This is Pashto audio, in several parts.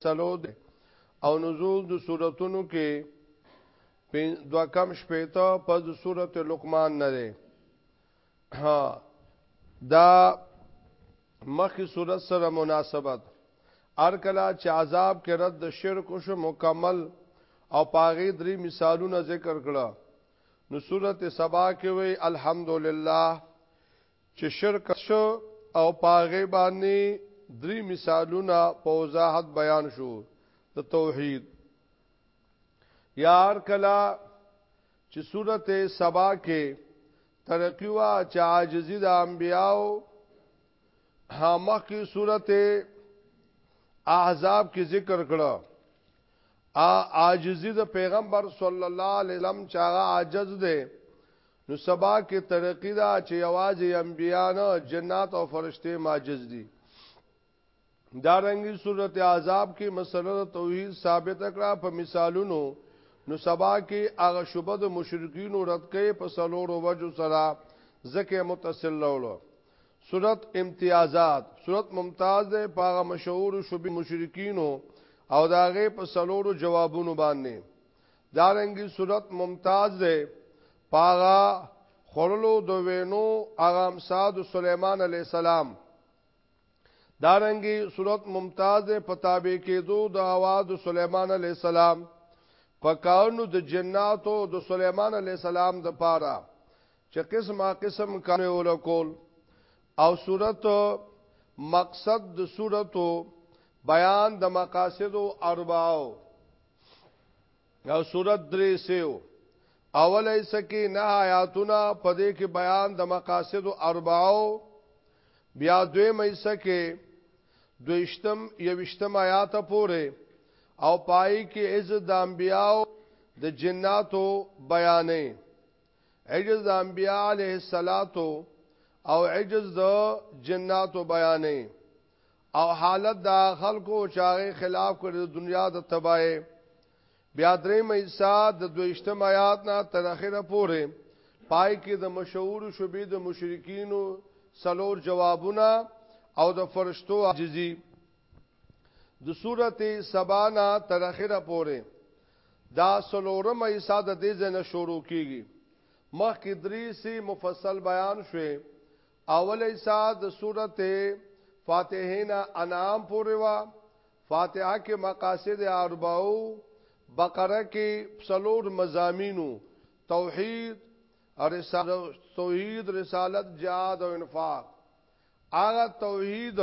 څلور دی او نزول د صورتونو کې دو کم شپیتا پس د صورت لقمان نه دی ها دا مخی صورت سره مناسبت ار کلا چې عذاب کې رد د شرک شو مکمل او پاغي درې مثالونه ذکر کړه نو صورت سبا کې وی الحمدلله چې شرک څه او په هغې باندې درې مثالونه په وضاحت بیان شو د توحید یار کلا چې سورته سبا کې ترقی وا چې عاجزی د انبیاو هامخ کی سورته احزاب کې ذکر کړه ا عاجزی د پیغمبر صلی الله علیه وسلم چې هغه عاجز دی نو سبا کې ترقی دا چې یوازې انبیا نه جنات او فرشته ماجز دي دارنګي صورت عذاب کې مسله توحید ثابت کړه په مثالونو نو سبا کې هغه شوبه د مشرکین رد کړي په سلوړو وجو سره زکه متصل لولو صورت امتیازات صورت ممتاز ده په هغه مشهور شوبه مشرکین او داغه په سلوړو جوابونو باندې دارنګي صورت ممتاز ده پاغا خورلو د وینو اغام سعد سليمان عليه السلام دارنګي صورت ممتاز ده پتابې کېدو د اواز د سليمان عليه السلام پکاونو د جناتو د سليمان عليه السلام د پاره چې قسمه قسم کار ولکول او صورت مقصد د صورتو بیان د مقاصد او ارباو او سورت درې سیو اول ایسه کې نه آیاتونه په دې کې بیان د مقاصد اربعو بیا دوی مېسه کې دویشتم یوشتم آیات پورې او پای کې از د انبیاو د جناتو بیانې عجز د انبیاء علیه الصلاۃ او عجز د جناتو بیانې او حالت دا خلکو چاغه خلاف کړی د دنیا د تبای بیا درې مېسا د دویشتم آیات نه تر اخره پورې پای کې د مشهور شوبې د مشرکینو سلور جوابونه او د فرشتو عاجزي د سورته سبانا تر اخره پورې دا سلورم ایسا د دې ځنه شروع کیږي مخکې درې سي مفصل بیان شوه اول ایسا د سورت فاتحین انعام پوری وا فاتحه کې مقاصد اربعو بقره کې څلور مزامینو توحید رسالت توحید رسالت جهاد او انفاق هغه توحید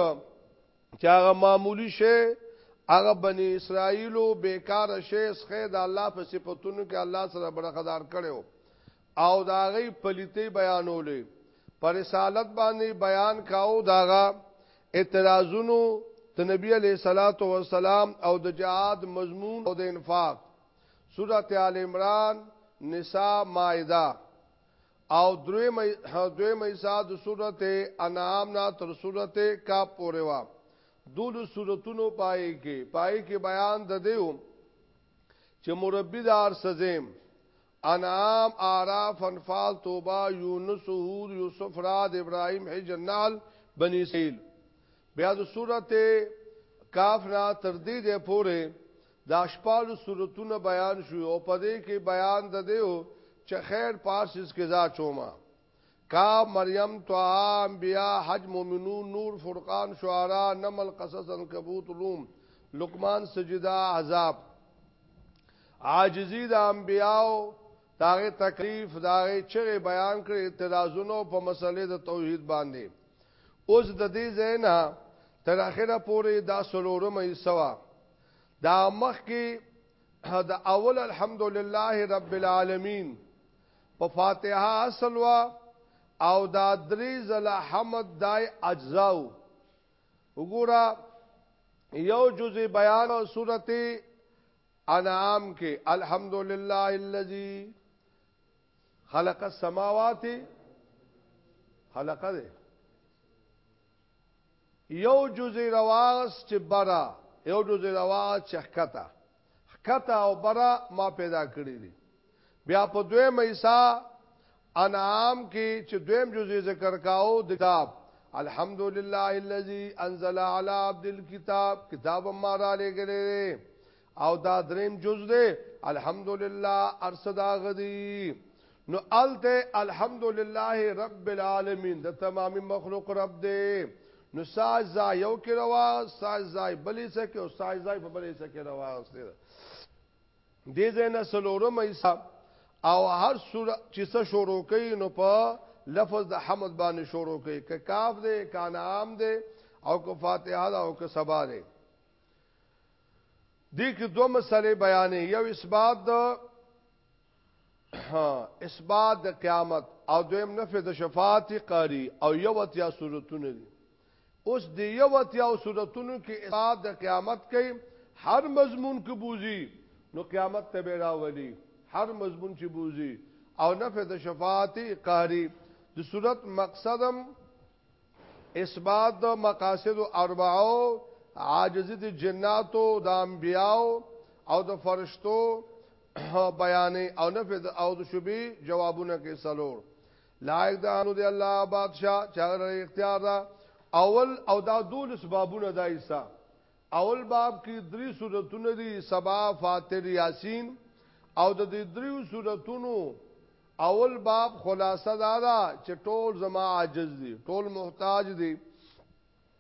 چې هغه معمولی شی هغه بنی اسرائیلو بیکار شی سخه د الله په صفاتونو کې الله سره برخدار کړو او د هغوی پلیتۍ بیانولې، په رسالت باندې بیان کاوه، د هغه اعتراضونو، د نبي علیه الصلوة والسلام او د جهاد مضمون او د انفاق، سورة آل عمران، نساء، مائده او دویم حصه د سورة انعام نه تر سورة کهف پورې وه، دولس سورتونو په هغې کې، په هغې کې بیان د دې و چې مربي د هر څه زیم انعام اعراف انفال توبه یونس هود یوسف راد ابراهیم حجر نال بنی اسرائیل بیا د سورته کاف را تر دې ده پوره دا شپږ سورتونه بیان شو او په دې کې بیان د دیو چې خیر پاسس کې ذا چوما کاف مریم طه انبیاء حج مومنون نور فرقان شعراء نمل قصص عنکبوت روم لقمان سجده عذاب عاجزی د انبیاء داغه تکلیف داغه چغه بیان کړ اعتراضونو په مسلې د توحید باندې اوس د دې زینا تر اخره پورې دا سلورمه ایسوا دا مخ کې دا اول الحمدلله رب العالمین په فاتحه اصل وا او دا درې زله حمد دای اجزاو وګوره یو جز بیان او سورته انعام کې الحمدلله الذی خلق السماوات خلق ده یو جزء رواس چې برا یو جزء رواس چې حکتا ښکته او بره ما پیدا کړي دي. بیا په دویمه حصه انعام کې چې دویم جز یې ذکر کاوه د کتاب الحمدلله الذي انزل على عبد الكتاب کتاب ما را لګلې دی او دا دریم جز دی الحمدلله ارصدا غدی نو الته الحمدلله رب العالمین د تمام مخلوق رب دی نو ساج زا یو کې روا ساج زا بلې سکه او ساج زا په بلې سکه روا سره دې زنه سلورم ایسا او هر سوره چې څه شروع کوي نو په لفظ د حمد باندې شروع کوي ک کاف دې کان عام دې او ک فاتحه دا او ک سبا دې دې کې دوه مسلې بیانې یو اثبات د اثبات د قیامت او دویم نفی د شفاعت قاری او یو اتیا صورتونه دي اوس د یو اتیا صورتونو کې اثبات د قیامت کوي هر مضمون کې بوزي نو قیامت ته به راولي هر مضمون چې بوزي او نفی د شفاعت قاری د صورت مقصدم اثبات د مقاصد اربعو عاجزی د جناتو د انبیاو او د فرشتو بیانې او نفذ او د شوبې جوابونه کې سلور لایق ده انو دی الله بادشاہ چاغه اختیار ده اول او دا دول سببونه دا ایسا اول باب کې درې سورتونه دي سبا فاتر یاسین او د دې دریو سورتونو اول باب خلاصه دا ده چې ټول زما عاجز دي ټول محتاج دي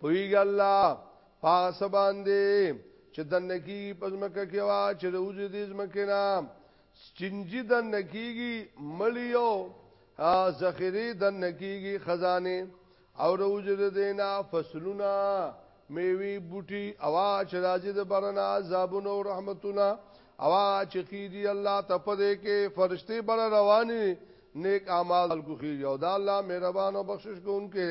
پویګ الله پاس باندې چې دنکی پزمکه کې وا چې د وجود دې زمکه نه چنجي دنکیږي مليو ذخیره دنکیږي خزانه او د وجود دې نه فصلونه میوي بوټي اوا چې راځي د برنا عذابونو رحمتونه اوا چې خيږي الله تپدې کې فرشتي بر رواني نیک اعمال کو خيږي او دا الله مهربان او بخشش کوونکی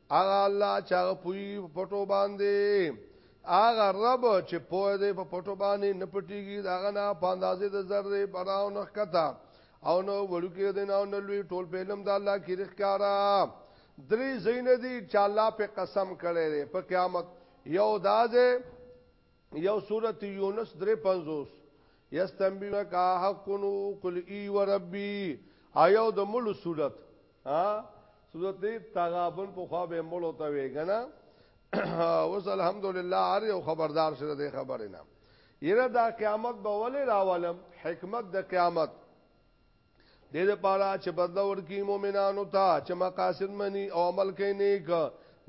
هغه الله چې هغه پوي په پټو باندې هغه رب چې پوي دې په پټو باندې نه پټيږي دا غنا په اندازې د ذره براو نه کتا او نو وړوکی دې نه نو لوی ټول په علم د الله کې رخکارا درې زین دي چې الله په قسم کړي دې په قیامت یو دازه یو سورته یونس 350 یستنبیو کا حقنو قل ای و ربی آیو د مل سورته ها صورت تغابن په خوا به مړ وتا وی غنا اوس الحمدلله هر یو خبردار شره دی خبرې نه یره دا قیامت به ولې راولم حکمت د قیامت دې لپاره چې بدل ورکی مؤمنانو ته چې مقاصد منی او عمل کوي نیک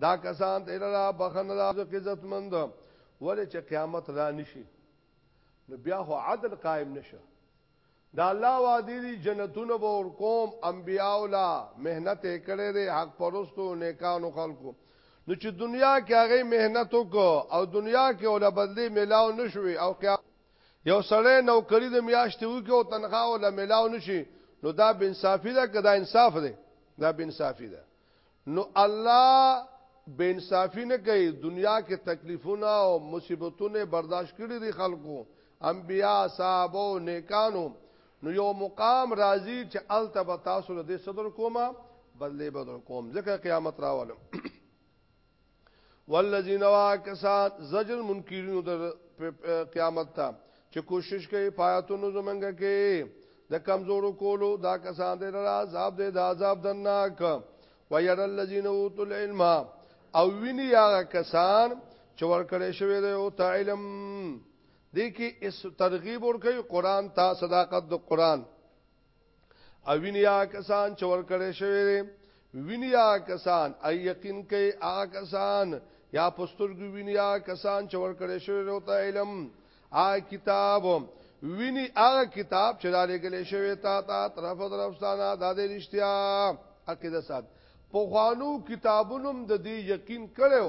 دا کسان ته را بخنه را عزت مند ولې چې قیامت را نشي نو بیا هو عدل قائم نشه د الله وعدې دي جنتونه به ورکوم انبیاو لا مهنت یې کړی دی حق پرستو نیکانو خلکو نو چې دنیا کې هغه مهنت وکړو او دنیا کې ولا بدلی ملاو نشوي او قیا یو سړی نوکری د میاشتې وکړي او تنخواه ولا ملاو نشي نو دا بنصافی ده که دا انصاف دی دا بنصافی ده نو الله بې انصافي نه کوي دنیا کې تکلیفونه او مصیبتونه برداشت کړي دي خلکو انبیا صحابه نیکانو نو یو مقام راځي چې الته به تاسو له دې صدر کومه بدلې بدل کوم ځکه قیامت راولم والذین واکسات زجر منکرین در قیامت ته چې کوشش کوي پایتونو زمنګ کې د کمزورو کولو دا کسان دې را عذاب دې د عذاب دناک وير الذين اوتل العلم او ویني هغه کسان چې ورکړې شوی دی او ته علم دې کې اس ترغیب ور کوي قران ته صداقت د قران او وینیا کسان چې ور کړی شوی دی وینیا کسان ای یقین کوي هغه کسان یا پسترګو وینیا کسان چې ور کړی شوی دی ته علم آ کتاب ویني هغه کتاب چې دالې ګلې شوی تا تا طرف طرفستانه د دې رښتیا عقیده سات په خوانو کتابونو د دې یقین کړو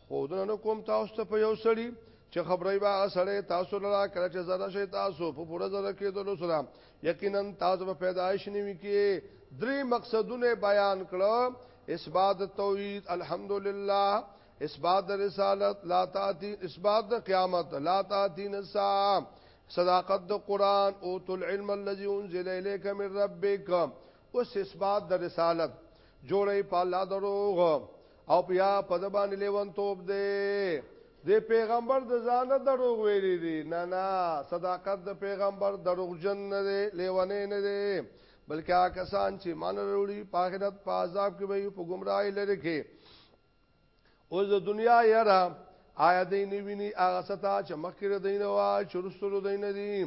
خودنه نو کوم تاسو ته په یو سړی چې خبرې با سړی تاسو لرا کړ چې زړه شي تاسو په پوره زړه کې دلو سره یقینا تاسو په پیدایش نیوي کې درې مقصدونه بیان کړو اثبات توحید الحمدلله اثبات رسالت لا تاتی اثبات قیامت لا تاتی نسا صداقت د قران او تل علم الذي انزل اليك من ربك اوس اثبات د رسالت جوړې په الله دروغ او بیا په د باندې لیوان توپ دی د پیغمبر د ځان دروغ ویلي دي نه نه صداقت د پیغمبر دروغجن نه دی لیوانه نه دی بلکې هغه کسان چې مان وروړي په آخرت په عذاب کې وي په گمراهی لري کې اوس د دنیا یرا آیا دې نه ویني هغه ستا چې مخکې دین وا چرستلو دین دي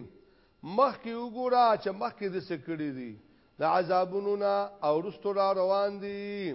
مخکې وګوره چې مخکې د سکړې دي د عذابونو نه او رستو را روان دي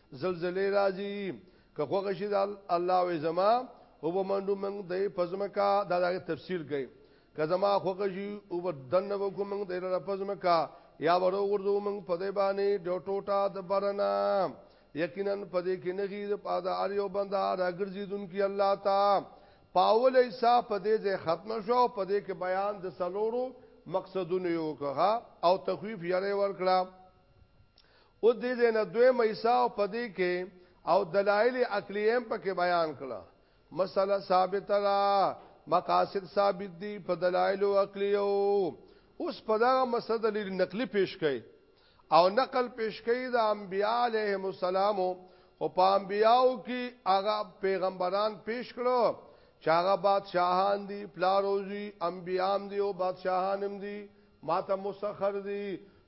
زلزلې راځي که خوښ شي د الله وې زما او به منډو موږ د پزمکا دا دغه تفسیر کوي که زما خوښ شي او به دنه وکړو موږ د لره پزمکا یا ورو ورځو موږ په دې باندې د ټوټه د برنا یقینا په دې کې نغي د پاده ار یو بندا راګرځیدونکي الله تا پاول ایسا په دې ځای ختم شو په دې کې بیان د سلورو مقصدونه یو کړه او تخویف یې ور کړه اوس دې ځای نه دویمه حصه او په دې کې او دلایل عقلیه هم په کې بیان کړه مسله ثابته ده مقاصد ثابت دي په دلایل او عقلیو اوس په دغه مسله دلیل نقلی پیش کړي او نقل پیش کړي د انبیاء علیهم السلام او په انبیاو کې هغه پیغمبران پیش کړو چې هغه بادشاهان دي پلاروزی انبیام دي او بادشاهانم دي ما ته مسخر دي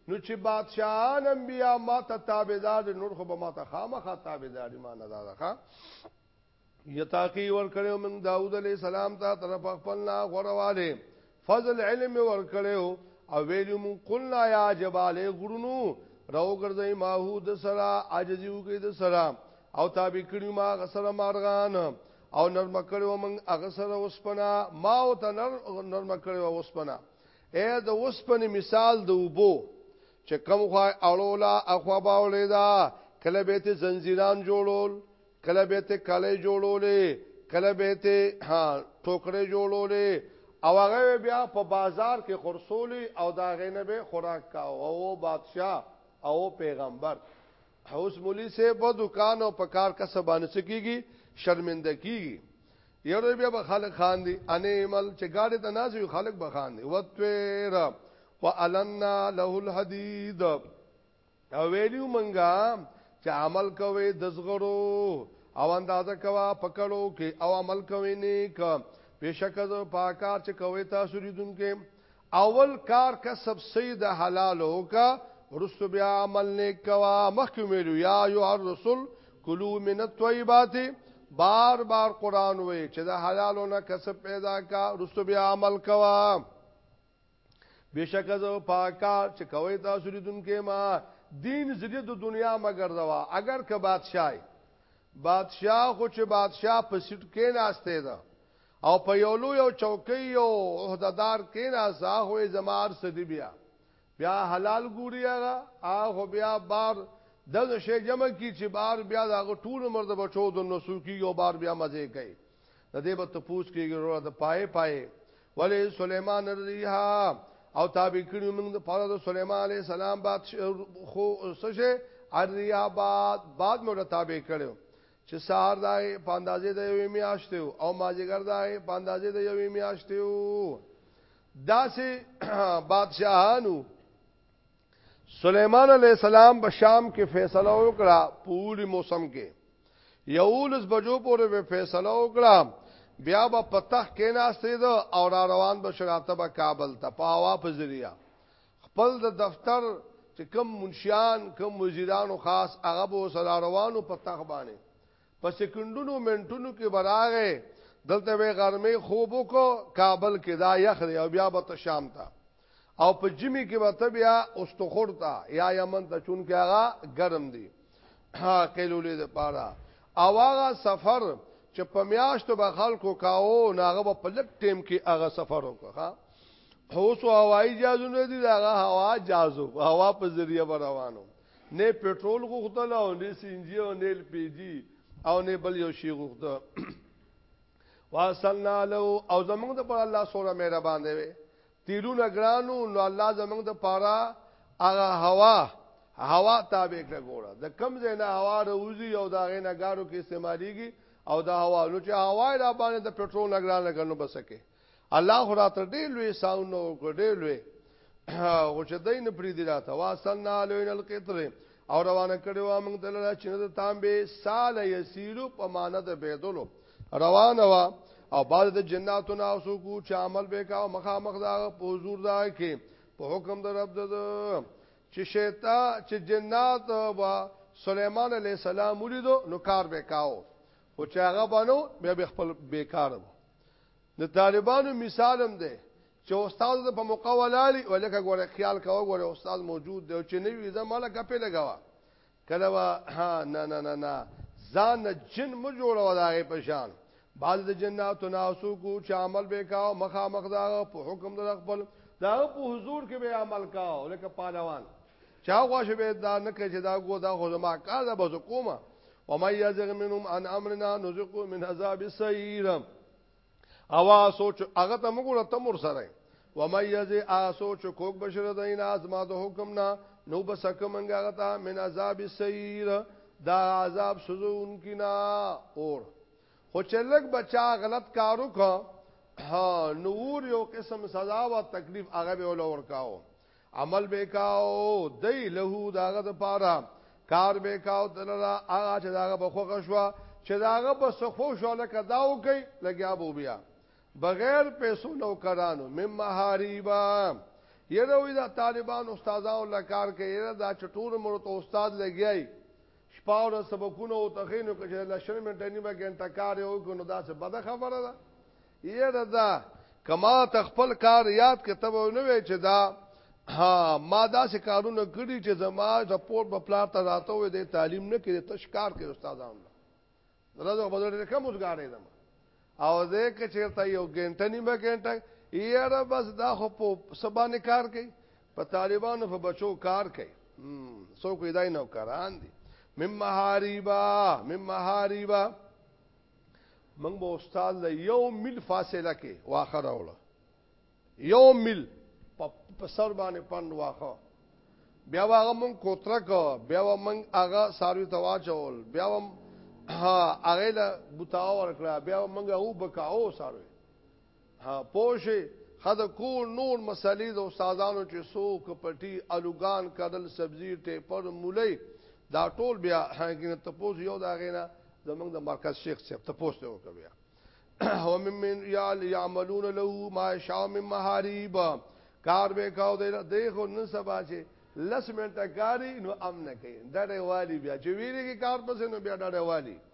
نو چې بادشاہان انبیا ما ته تابعدار دي نور خو به ما ته خامخا تابعدار دي ما نه دا ښا یتاقی ور کړو من داوود علی السلام ته طرف خپل نا غرواله فضل علم ور کړو او ویلو مون قلنا یا جبال غرونو راو ګرځي ماهو د سرا عاجزیو کې د سرا او تابع کړو ما غسر مارغان او نرم کړو من اغسر وسپنا ما او تنر نرم کړو وسپنا اې د اوسپنې مثال د اوبو چې کوم خوا اړولا اخوا باولې دا کله به ته زنجیران جوړول کله به ته کله جوړولې کله به ته ها ټوکړې جوړولې او هغه بیا په بازار کې خرصولې او دا غینه به خوراک کا او بادشاه او پیغمبر اوس مولوی سه په دکان او په کار کا سبانه سکیږي شرمنده کیږي یره بیا به خلک خان دي انیمل چې گاډي ته ناز یو خلک به خان دي وتویر وعلنا له الحديد او ویلو منګه چې عمل کوي د زغرو او اندازه کوا پکړو کې او عمل کوي نیک بشک ز پاکار چې کوي تاسو ریدونکو اول کار کسب سي د حلالو وکه ورستو بیا عمل نیک کوا مخکې ویلو یا ایو الرسل کلو من الطیبات بار بار قران وې چې د حلالو نه کسب پیدا کا ورستو بیا عمل کوا بشک زو پاکا چې کوي تاسو لیدونکو ما دین زړه د دنیا مگر دوا اگر که بادشاہي بادشاہ خو چې بادشاہ په سټ کې ناشته ده او په یو لوی او چوکۍ یو عهده دار کېناست، هغه خو یې زما هر څه دي بیا. بیا حلال ګوري هغه، هغه خو بیا بار داسې شی جمع کړي چې بار بیا د هغه ټول عمر د بچو د نسو کېږي او بار بیا مزې کوي. د دې به تپوس کېږي وروره د پایې پایې ولې سلیمان الریحا او تابع کړي موږ د پاره د سلیمان علیه السلام باد خو څه شي الریحا باد باد موږ تابع کړو چې سهار دا په اندازې د یوې میاشتې او ماجګر دا په اندازې د یوې میاشتې داسې بادشاہانو سلیمان علیہ السلام په شام کې فیصله وکړه پوری موسم کې یولس بجو پورې به فیصله وکړه بیا به پتخ کې ناشته ده او را روان به شراته به کابل ته په هوا په ذریعہ خپل د دفتر چې کم منشیان کم وزیرانو خاص هغه به سره روانو په تخبانه په سکندونو منټونو کې براغه دلته به غرمه خوب کو کابل کې دا یخ دی او بیا به شام ته او په جمی کې به بیا اوستخور ته یا یمن ته چون کې هغه ګرم دی ها کلولې د پاره او هغه سفر چې په میاشتو به خلکو کاو ناغه په لټ ټیم کې هغه سفر وکړه اوس هوایي جازونه دي دا هوا جازو هوا په ذریعہ روانو نه پټرول غوښتل او نه سینجی او نه ایل پی جی او نه بل یو شی غوښته واصلنا له او زمنګ د پر الله سره مهربان دی تیرونه ګرانو نو الله زمنګ د پاره هغه هوا هوا تابع کړه ګوره د کم زینا هوا روزي او دا غینا ګارو کې استعماليږي او دا هوا نو چې هوا را باندې د پټرول اګران لګنو بسکه الله خو راته ډېر لوی ساونه وکړ ډېر لوی خو چې دای نه پرې دی راته واصلنا لوین القطر او روانه کړي وا موږ دلته چې د تانبه سال یسیرو په معنی د بيدلو روانه وا او بعد د جناتو نه اوسو کو چې عمل به کا مخامخ دا په حضور دا کې په حکم د رب د چې شیطان چې جنات وا سليمان عليه السلام ولیدو نو کار به کاو او چې هغه بنو بیا خپل بیکار وو د طالبانو مثال هم دی چې استاد په موقع ولالی ولکه ګوره خیال کاوه ګوره استاد موجود دی چې نه وي زماله کپې لګاوه کله وا ها نه نه نه نه ځان جن مو جوړو دا غي پشان بعض د جناتو ناسو کو چې عمل به کاو مخامخ دا په حکم د خپل دا په حضور کې به عمل کاو لکه پالوان چا غواش به دا نه کوي چې دا ګو دا خو زما کار ده بس کومه ومن يزغ منهم عن امرنا نزقه من عذاب السعير اوا سوچ هغه ته موږ ته مر سره ومن يزغ ا سوچ کوک بشر دین ازما د حکم نه نو بس کومنګه هغه ته من عذاب السعير دا عذاب سوزون کنا اور خو چې لګ بچا غلط کارو کا نور یو قسم سزا او تکلیف هغه به ولور کاو عمل به کاو دی له داغه د پاره کار به کاو دلرا هغه چې داغه بخوخه شو چې داغه بس خو شو لکه داو کوي لګیا بو بیا بغیر پیسو نوکرانو مم محاریبا یره وی دا طالبان استادانو لکار کوي یره دا چټور مرته استاد لګیای شپاو د سبقونو او تخینو کې چې لشر منټنی به ګنټه کار یو کو نو دا څه بده خبره ده یره دا کما ته خپل کار یاد کتب نو وی چې دا ها ما دا سه کارونه کړی چې زما رپورټ په پلان ته راته وې د تعلیم نه کړی تشکار کې استادان درځو په دې کوم وزګارې دم او زه کې چیرته یو ګنټه نیمه ګنټه یره بس دا خو په سبانه کار کوي په طالبانو په بچو کار کوي سو کوی دای نو کاران دي مم محاریبا مم محاریبا موږ به استاد له یو میل فاصله کې واخه راوړو یو میل په سر باندې پند واخه بیا هغه مونږ کوتره کو بیا مونږ هغه ساروی تواچول بیا هغه له بوتاو ورکړه بیا مونږ او بکاو ساروی ها پوشه خد کو نور مسلې د استادانو چې سو کپټي الوګان کدل سبزي ټیپر مولای دا ټول بیا هغه تپوس یو دا غینا زمنګ د مرکز شیخ صاحب تپوس ته وکړ بیا هو ممن یال یعملون له ما شاء من محارب کار به کاو دی دیکھو نن سبا چې لس منټه کاری نو امن کوي ډډه والی بیا چې ویریږي کار پسې نو بیا ډډه والی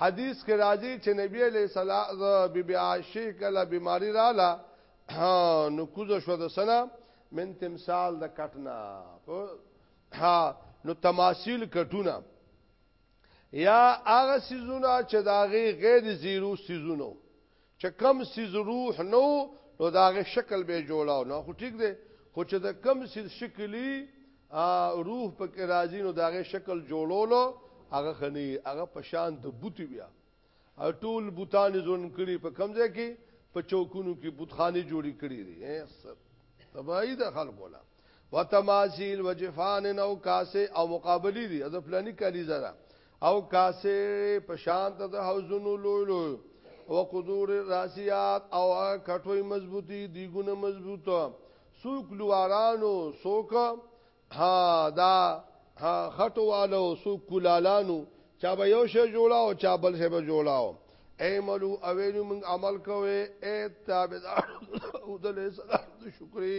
حدیث کې راځي چې نبی علیہ السلام بی بی عائشه کله بیماری رااله نو کوزه شو د سنا من تمثال د کټنا ها نو تماثيل کټونه یا هغه سيزونه چې داغه غیر زیرو سيزونو چې کم سیز روح نو نو داغه شکل به جوړاو نو خو ټیک دی خو چې د کم سیز شکلی روح په کې راځي نو داغه شکل جوړولو هغه خني هغه پشان د بوتي بیا ټول بوتان زون کړي په کمزه کې په چوکونو کې بوتخانه جوړی کړي دي تباہی د خلکو لا وتماثيل وجفان او کاسه او مقابلي دي د فلاني کلی زرا او کاسه په شان ته د حوزونو لوی لوی او قدور راسيات او کټوي مضبوطي دیګونه مضبوطه سوک لوارانو سوک ها دا خټو والو سوک کولالانو چا به یو شی جوړاو چا بل شی به جوړاو ایملو اویلو من عمل کوي ای تابعدار او دل سلام شکرې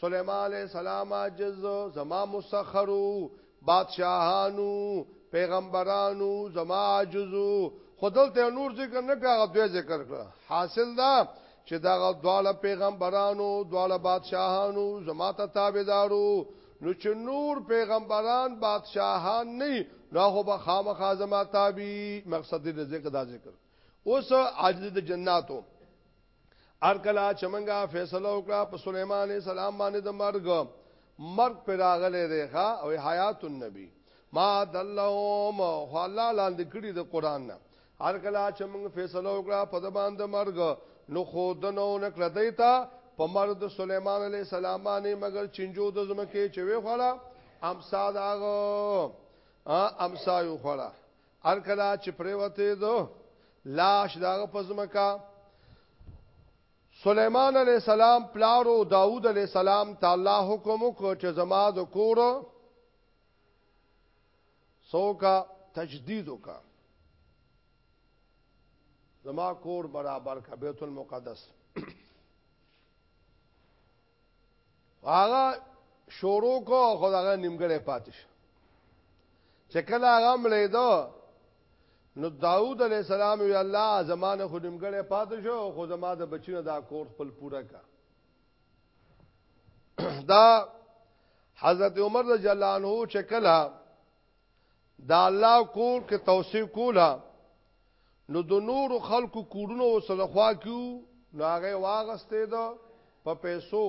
سليمان عليه السلام عاجز زما مسخرو بادشاہانو پیغمبرانو زما عاجزو خدلته نور ذکر نه کاغه دوی ذکر کړ حاصل دا چې دا دواړه پیغمبرانو دواړه بادشاہانو زما ته تابعدارو نو چې نور پیغمبران بادشاہان نه نو هغه به خامخا زما تابع مقصد دې ذکر دا ذکر اوس عاجز د جناتو ار کلا چې منګه فیصله وکړه په سليمان عليه السلام باندې د مرګ مرګ پر راغله دی ښا او حیات النبی ما دلهم خلا لاندې کړي د قران نه ار کلا چې منګه فیصله وکړه په د باندې مرګ نو خودنو نکړه دیتا په مرد سليمان عليه السلام باندې مگر چنجو د زمکه چې وی خلا امسا داغو امسا یو خلا ار کلا چې پریوته دو لاش داغه پزمکا سليمان عليه السلام پلارو داوود عليه السلام تعالی حکم کو چې زما د کور سوکا تجدید وکا زما کور برابر کا بیت المقدس هغه شروع کو خدای نیمګړې پاتې شو چې کله هغه مړې دو نو داوود علی السلام وی الله زمانه خو نیمګړې پاتې شو خو زما د بچینو دا کور خپل پورا کا دا حضرت عمر رضی الله عنه چې کله دا الله کور کې توسعه کوله نو د نور خلکو کورونو سره خوا کیو نو هغه واغستې ده په پیسو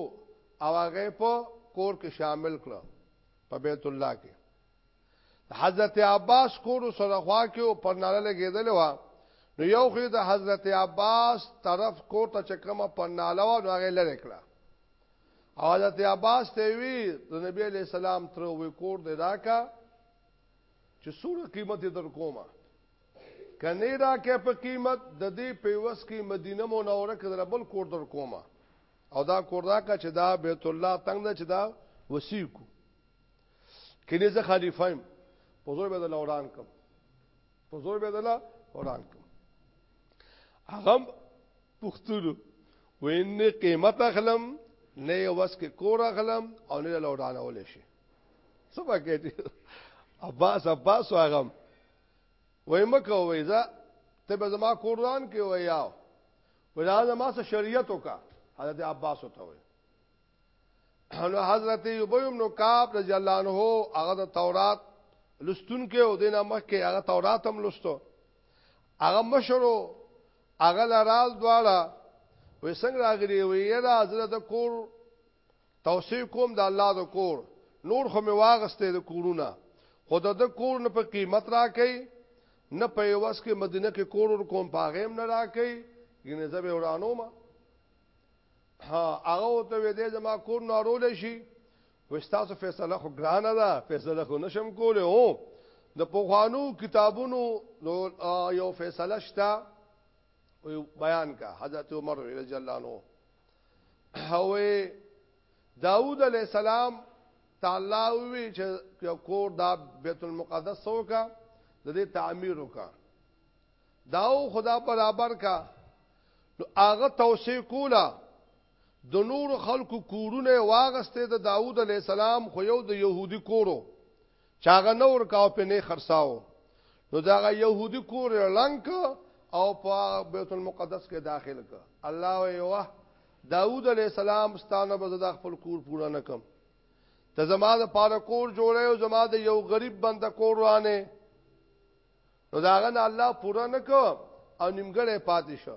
او هغه په کور کې شامل کړه په بیت الله کې حضرت عباس کور سره خوا کې او پر ناله لګیدل و نو یو خو د حضرت عباس طرف کور ته چکمه پر ناله و نو هغه لری کړه او حضرت عباس ته وی د نبی علی السلام تر وې کور دی راکا چې سور قیمت در کومه کني را کې په قیمت د دې پیوس کې مدینه منوره کې در بل کور در کومه او دا کور دا کا چې دا بیت الله تنگ نه چې دا وسیع کو کینه زه خلیفہ ایم په زور به د لوران کم په زور به د لوران کم هغه پختونو وې نه قیمت اخلم نه یې وس کې کور اخلم او نه لوډانه ولې شي سبا کې دي عباس عباس واغم وې مکه وې ځا ته به زما قرآن کې وې یاو ودا زما سره شریعت وکا حضرت عباس وته وې نو حضرت یوبیم نو کعب رضی الله عنه هغه د تورات لستون کې او دینه مخ کې هغه تورات هم لستو هغه مشرو هغه لرال دواړه وې څنګه راغلي وې یرا زړه د کور توسیع کوم د الله د کور نور خو می واغسته د کورونه خود د کور نه په قیمت راکې نه په یوس کې مدینه کې کور ور کوم پاغیم نه راکې ګینه زبې ورانو ما ها هغه ته وې دې زما کور نارول شي وستاسو فیصله خو ګرانه ده فیصله خو نشم کوله او د پوخانو کتابونو یو فیصله شته بیان کا حضرت عمر رضی الله عنه هوې داوود علی السلام تعالی وی چې کور دا بیت المقدس وکا د دې تعمیر وکا داو خدا برابر کا نو هغه توسعه کولا د نورو خلکو کورونه یې واغستې، د داود علیه السلام خو یو د یهودي کور و، چې هغه نه ورکاو پې نه خرڅاو، نو د هغه یهودي کور یې ړنګ که او په بیت المقدس کې داخل که، الله وایي واه داود علیه السلام ستا نه به زه دا خپل کور پوره نه کړم، ته زما دپاره کور جوړوې او زما د یو غریب بنده کور ورانوې، نو د هغه نه الله پوره نه کړ او نیمګړی پاتې شو،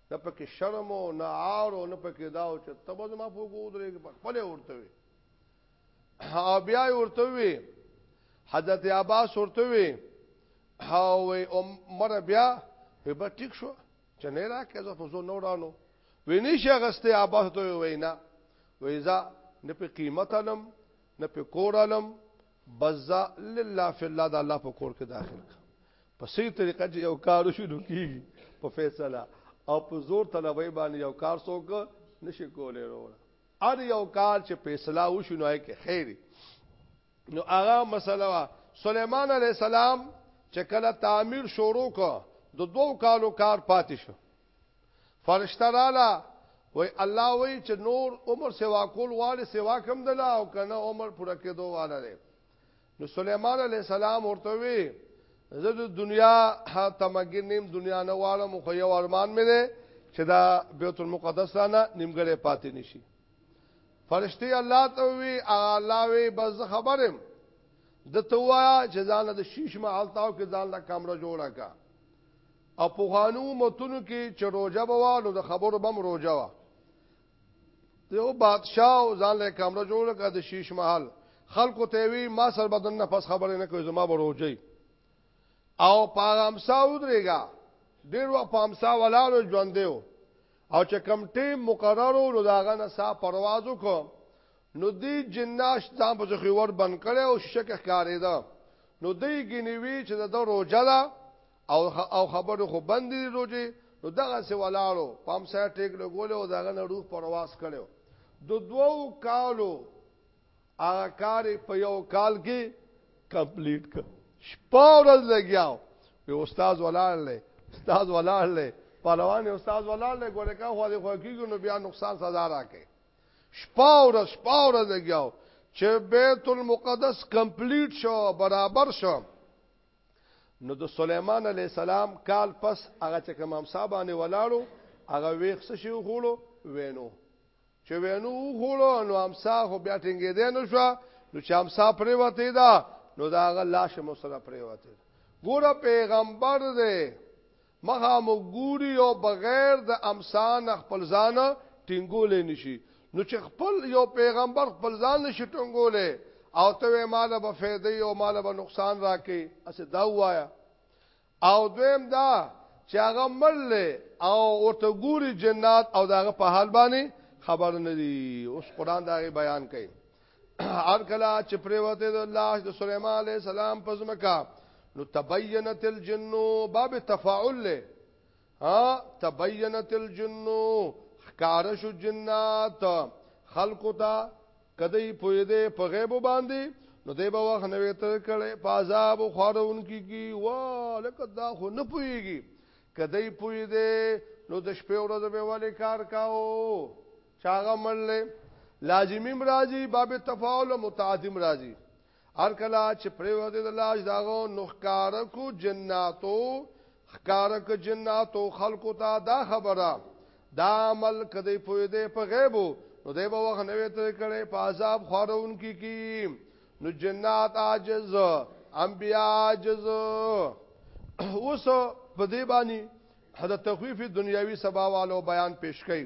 نه پکې شرم او نه عار او نه پکې دا او چې تبو زما په ګودرې کې خپل ورته وي او بیا ورته وي حضرت عباس ورته وي او عمر بیا به ټیک شو چې نه راکې زه په زو نورانو ویني شي غسته عباس ته وینا ویزا نه په قیمت علم نه په کور علم بزا لله فی الله د الله په کور کې داخل کا په صحیح طریقه چې یو کار شو نو کیږي په فیصله او په زور طلبای باندې یو کار څوک نشي کولای وروړه ار یو کار چې فیصله وشو نو کې خیر نو هغه مسله وا سليمان عليه السلام چې کله تعمیر شروع کو د دوو کالو کار پاتې شو فرشته رااله وای الله وای چې نور عمر سوا کول واله سوا کم دلا او کنه عمر پوره کېدو واله دی نو سليمان عليه السلام ورته وی زه د دنیا تمګی نیم دنیا نه واله مخ یو ارمان مې دی چې دا بیت المقدس نه نیمګړې پاتې نشي فرشتي الله ته وی الله وی بس خبرم د توایا چې ځان د شیش ما التاو کې ځان لا کمره جوړه کا او پوخانو امتونو کې چې روجه بوا نو د خبرو بم روجه وا یو بادشاہ او ځان له کمره جوړ کړ د شیش محل خلکو ته وی ما سر بدن نه پس خبره نه کوي زما بروجي او پاغام ساود ریګا ډیر وخت پام سا ولاړو ژوند دیو او چې کم ټیم مقررو نو داغه نه سا پروازو کو نو دی جناش ځان په خوور بن کړي او شکه کاری دا نو دی ګنیوی چې د روجه او او خبرو خو بند دي روزي نو دغه سي ولاړو پام سره ټیک لګول او دغه نه روح پرواز کړو دو دوو کالو هغه کار په یو کال کې کمپلیټ ک شپورز لګیاو په استاد ولاړ لې استاد ولاړ لې پهلوان استاد ولاړ لې ګوره کا خو دې خو کېږي نو بیا نقصان سزا راکې شپورز شپورز لګیاو چې بیت المقدس کمپلیټ شو برابر شو نو د سليمان عليه السلام کال پس هغه چې کوم صاحب باندې ولاړو هغه ویخ څه شي وخوړو وینو چې وینو وخوړو نو امسا خو بیا ټینګې دی نو شو نو چې امسا پرې وته دا نو دا هغه لاش مو سره پرې وته ګوره پیغمبر دی مخه مو ګوري او بغیر د امسا نه خپل ځان ټینګولې نشي نو چې خپل یو پیغمبر خپل ځان نشي ټینګولې او ته مال به فائدې او مال به نقصان راکې اسه دا وایا او دویم دا چې هغه مړل او ورته ګوري جنات او داغه په حال باندې خبر نه دي اوس قران دا بیان کوي هر کله چې پریوته د لاش د سليمان عليه السلام په ځمکه نو تبینت الجن باب تفاعل له ها تبینت الجن خکارش جنات خلق تا کدی پوی دې په غیب باندې نو دی به وخت نوې تر کړي په عذاب خورون کیږي وا لکه دا خو نه پويږي کدی پوی دې نو د شپې ورځې به ولې کار کاو چاغه مړلې لازمیم راځي باب تفاعل متعدم راځي هر کله چې پریوته د لاش داغو نخکار کو جناتو خکار کو جناتو خلقو ته دا خبره دا عمل کدی پوی دی په غیبو نو دی به وخت نوې تر کړي په عذاب خورون کی کی نو جنات عاجز انبیاء عاجز اوس په دی باندې حد تخویف دنیاوی سبا والو بیان پیش کړي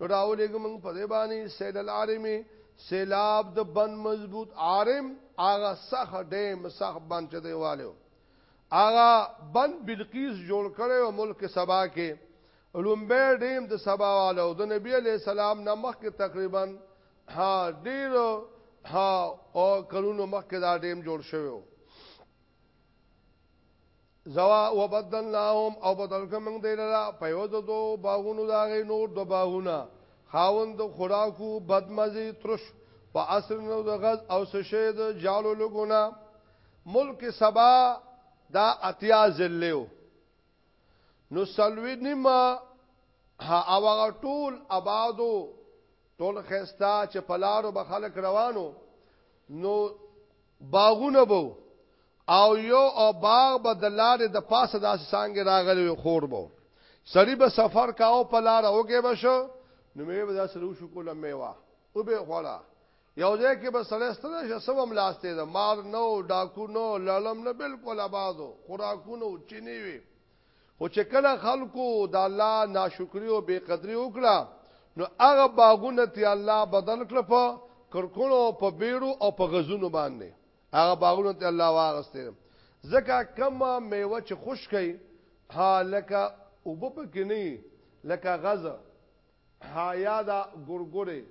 راولېګ موږ په دې باندې سیل العارم سیلاب د بند مضبوط عارم هغه سخ ډیم سخ بند چې دیوالو هغه بند بلقیس جوړ کړي او ملک سبا کې لومبه ډیم د سبا والو د نبی علی سلام نمخ کې تقریبا ها ډیر ها او کلونو مخ کې دا ډیم جوړ شوی زوا وبدلناهم او بدل کوم دی لرا په یو د دو باغونو دا غي نور دو باغونه خاوند خوراکو بدمزي ترش په اصل نو د غز او سشه د جالو لګونه ملک سبا دا اتیا زلیو نو سلوی نیمه او هغه ټول آبادو ټول خستا چې پلارو به خلک روانو نو باغونه بو او یو او باغ به د لارې د پاسه داسې څنګه راغلی وي خور بو سړی به سفر کاو په لار اوګه بشو نو مې به داسې روشو کوله میوه او به خوړه یو ځای کې به سړی ستنه شه سبم لاسته ده مار نو ډاکو نو لړم نه بالکل آبادو خوراکونو چینی وي خو چې کله خلکو د الله ناشکری او بے قدری وکړه نو هغه باغونه ته الله بدل کړ په کرکونو په بیرو او په غزونو باندې هغه باغونه ته الله واغسته زکه کما میوه چې خوش کئ ها لکه وب پکې نه لکه غزه حیا دا ګورګورې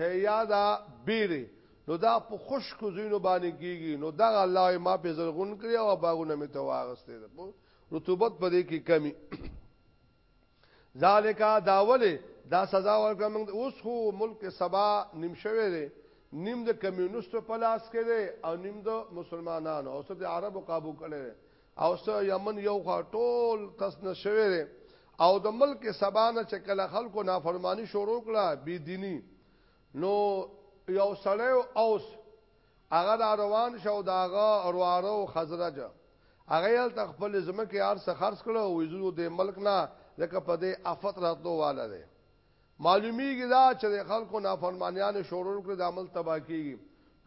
حیا دا بیرې نو دا په خشکو زینو باندې کیږي نو دا الله ما په زرغون کړی او باغونه می ته واغستې ده رطوبت په دې کې کمی ذالک داوله دا سزا ورکړه موږ اوس خو ملک سبا نیم شوه دی نیم د کمیونستو په لاس کې دی او نیم د مسلمانانو او څه د عربو قابو کړي او سه یمن یو خوا ټول تس نشوي دي او د ملک سبانه چې کله خلکو نافرمانی شروع کړه بی دینی نو یو سړی اوس هغه را روان شو داغه اروارو خزرج هغه یل تخپل زمکه ار څخه خرڅ کړو ویزو د ملک نه لکه په دې افت راتلو واله ده معلومیږي دا چې د خلکو نافرمانیان شورول کړ د عمل تبا کیږي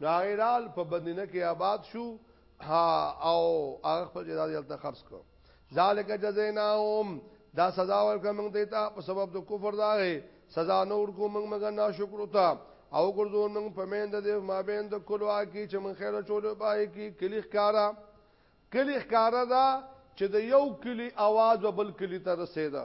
نو غیرال په بدینه کې آباد شو او هغه خپل جزا یې تل خرج کړ ذالک جزیناهم دا سزا ورکړه موږ دیتا په سبب د کفر دا غي سزا نه ورکو موږ موږ نه شکر وتا او ګرځو موږ په مین د دې ما بین د کلوا کی چې موږ خیر چول پای کی کلی ښکارا کلی ښکارا دا چې د یو کلی आवाज وبل کلی ته رسیدا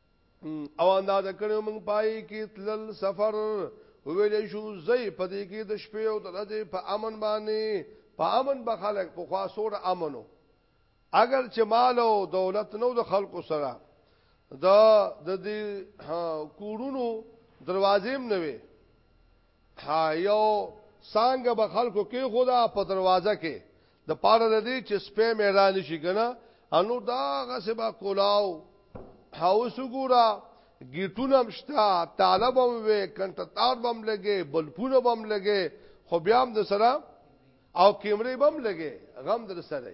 او انداز کړو موږ پای کې تلل سفر ویل شو زې پدې کې د شپې او د ورځې په امن باندې په امن به خلک په خوا سور امنو اگر چې مال او دولت نو د خلکو سره د د دې کورونو دروازې هم نه وي ها یو څنګه به خلکو کې خدا په دروازه کې د پاره د دې چې سپې مې را نشي کنه انو دا غسبا کولاو هاوس ګورا گیټونه مشتا طالب هم وې کنټتار بم لګې بلپونه بم لګې خو بیا هم د سره او کیمرې بم لګې غم در سره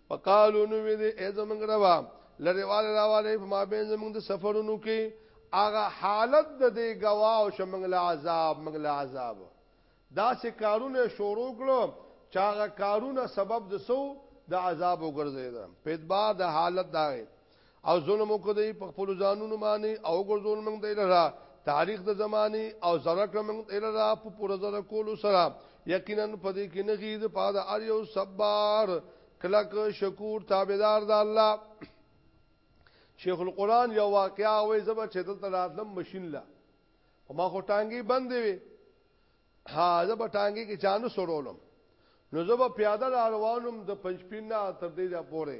وقالو نو وی دې ای زمنګ روا لری والے راواله په ما بین زمنګ د سفرونو کې هغه حالت د دې گوا او شمنګل عذاب منګل عذاب دا سه کارونه شروع کړو چاغه کارونه سبب د سو د عذاب وګرځیدل په اعتبار د حالت دا او ظلم وکړي په خپل ځانونو باندې او ګرځول موږ دی لرا تاریخ د زمانه او زره کړم دی لرا په پور زره کول سره یقینا په دې کې نه غید پاد ار یو صبر کلک شکور تابعدار د الله شیخ القران یو واقعا وې زبر چې دلته راتلم ماشين لا ما خو ټانګي بند وي ها زبر ټانګي کې چانو سرولم نو زبر پیاده روانم د پنځپینا تر دې ځا پوره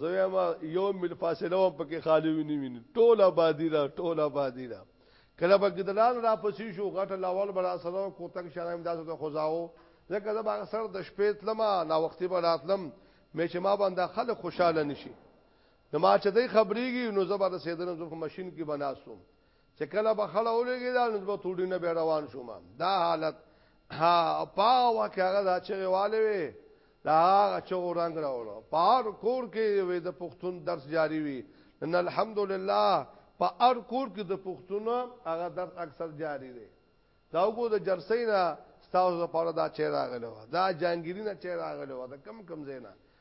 زه وایم یو مل فاصله هم پکې خالی ویني ویني ټول آبادی دا ټول آبادی دا کله به ګدلان را پسې شو غټه لاول برا سره کوتک شرایم داسې ته خوځاو ځکه زه به سر د شپې تلم نا وختي به راتلم مې چې ما باندې خلک خوشاله نشي نو ما چې دې خبرېږي نو زه به د سیدنو زو ماشين کې بناسوم چې کله به خړه ولګي دا نو به توډي نه به روان شوم دا حالت ها پا واکه دا چې والي وي دا هغه چې رنگ راوړو پار کور کې وي د پښتون درس جاری وي ان الحمدلله په ار کور کې د پښتون هغه درس اکثر جاری دی دا وګو د جرسینا تاسو لپاره دا چیر راغلو دا جانګیرینه چیر راغلو دا کم کم زینا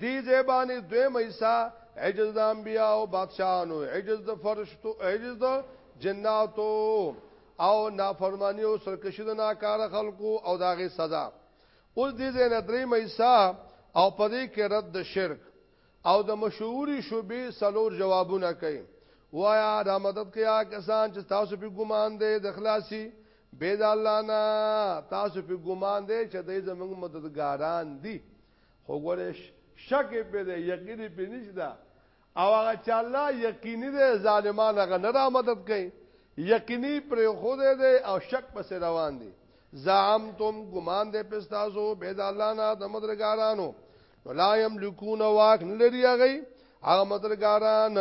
دی زبانی دوی میسا عجز د انبیاء او بادشاہانو عجز د فرشتو عجز د جناتو او نافرمانی او سرکشی د ناکاره خلقو او داغه سزا اوس دې زین درې میسا او پدې کې رد د شرک او د مشهوري شوبې سلور جوابونه کوي وایا را مدد کیا کسان چې تاسو په ګمان دي د خلاصي بيد الله نه تاسو په ګمان دي چې دې زموږ مددګاران دي خو ګوره شک یې پرې دی، یقین یې پرې نشته او هغه چې الله یقیني دی ظالمان هغه نه رامدد کوي، یقیني پرېښودی دی او شک پسې روان دی. زعمتم ګمان دی په ستاسو بې د الله نه د مدرګارانو نو لا یملکون واک نه لري هغوی هغه مدرګاران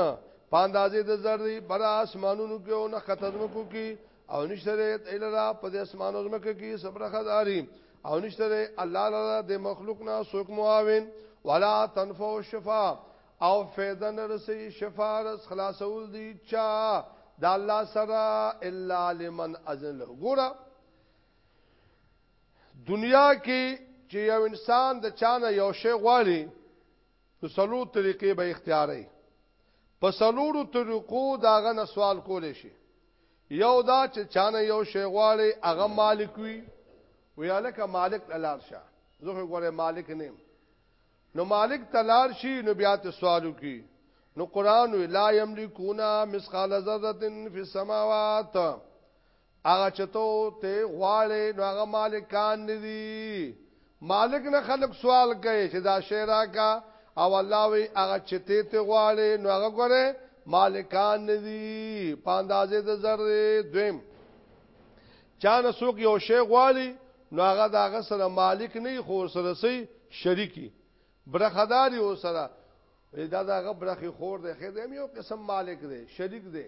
په اندازې د ذرې پر اسمانونو کې او نه ختمکو کې او نشته دی الا را په اسمان او زمکه کې صبر خداري او نشته دی الله لرا د مخلوق نه سوک معاون ولا تنفع الشفاء او فیدن رسی شفاء رس خلاصول دی چا د الله سره الا لمن اذن له ګوره دنیا کې چې یو انسان د چانه یو شی غواړي نو څلور طریقې به اختیارې په څلورو طریقو داغه نه سوال کولې شي یو دا چې چانه یو شی غواړي هغه مالک وي ویاله کا مالک تلار شه زه غواړم مالک نیم نو مالک تلار شي نو بیا ته سوالو کی نو قران لا یملکونا مسقال ذره فی السماوات هغه چتو ته غواړي نو هغه مالکان ندي مالک نه خلق سوال کوي چې دا شی راکا او الله وی هغه چته ته غواړي نو هغه ګوره مالکان ندي پاندازې د ذره دویم چانه سوق یو شی غواړي نو هغه دا غسر مالک نه خو سره سي شریکی برخداري او سره دا دا غبرخي خور دی خې دی یو قسم مالک دی شریک دی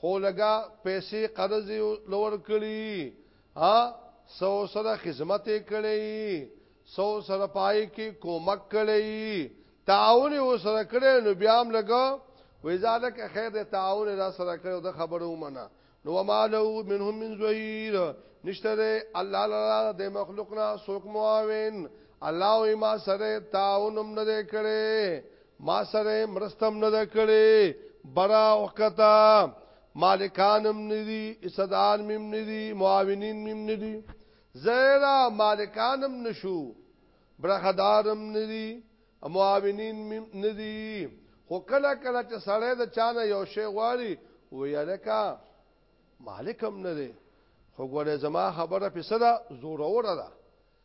خو لګا پیسې قرض لور کړی ها سو سره خدمت کړی سو سره پای کې کومک کړی تعاون و سره کړی نو بیا هم لګا وې ځاله کې خیر د تعاون را سره کړو د خبرو منه نو ما له منهم من زهیر نشته الله لالا د مخلوقنا سوک معاون الله ما سره تعاونم نه کړي ما سره مرستم نه ده کړې برا او کتا مالکانم ندي صدان مم ندي معاونین مم ندي زیرا مالکانم نشو برخدارم ندي معاونین مم ندي خو کله کله چې سړی د چانه یو شی غواړي ویل کا مالکم نه دی خو ګوره زما خبره په صدا زوروره ده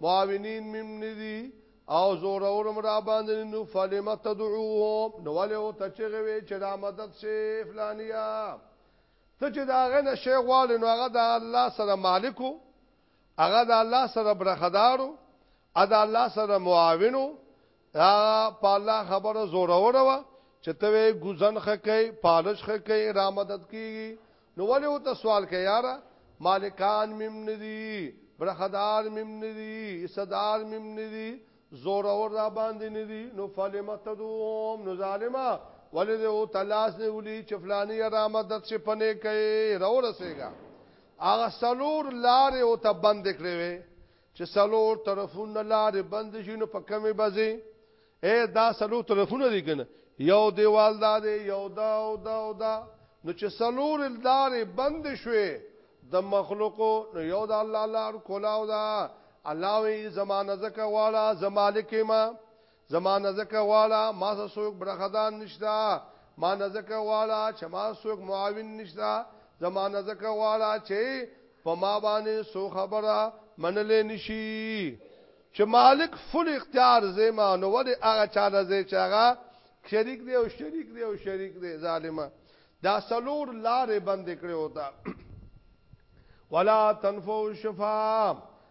معاونین مم ندی او زور اورم را باندې نو فلم تدعوهم نو ولې او ته چې غوي چې دا مدد شي فلانیا ته چې دا غنه شي غواړي نو هغه د الله سره مالکو هغه د الله سره برخدارو ادا الله سره معاونو هغه په الله خبره زور وروه چې ته وې ګوزن خکې پالش خکې را مدد کیږي نو ولې او ته سوال کوي یاره مالکان مم ندي برخدار مم ندي صدار مم ندي زور اور را باندې ندي نو فلمه تدوم نو ظالما ولې او تلاش نه ولي چې فلاني را مدد شي پنه کوي راو رسېګا هغه سلور لارې او ته بند کړې وي چې سلور طرفونه لارې بند شي نو په کمې بځې اے دا سلور طرفونه دي کنه یو دیوال دا دی یو دا او دا او دا نو چې سلور لارې بند شوي د مخلوقو نو یو د الله لار کولاو دا الله وی زمانه زکه واړه زمالک ما زما نزکه والا ما سره څوک برخدان نشتا ما نزکه والا چې ما څوک معاون نشتا زما نزکه والا چې په ما باندې سو خبره منلې نشي چې مالک فل اختیار زما نو ولې هغه چاله زې چې هغه شریک دی او شریک دی او شریک دی ظالما دا سلور لارې بند کړې وتا ولا تنفو شفاعه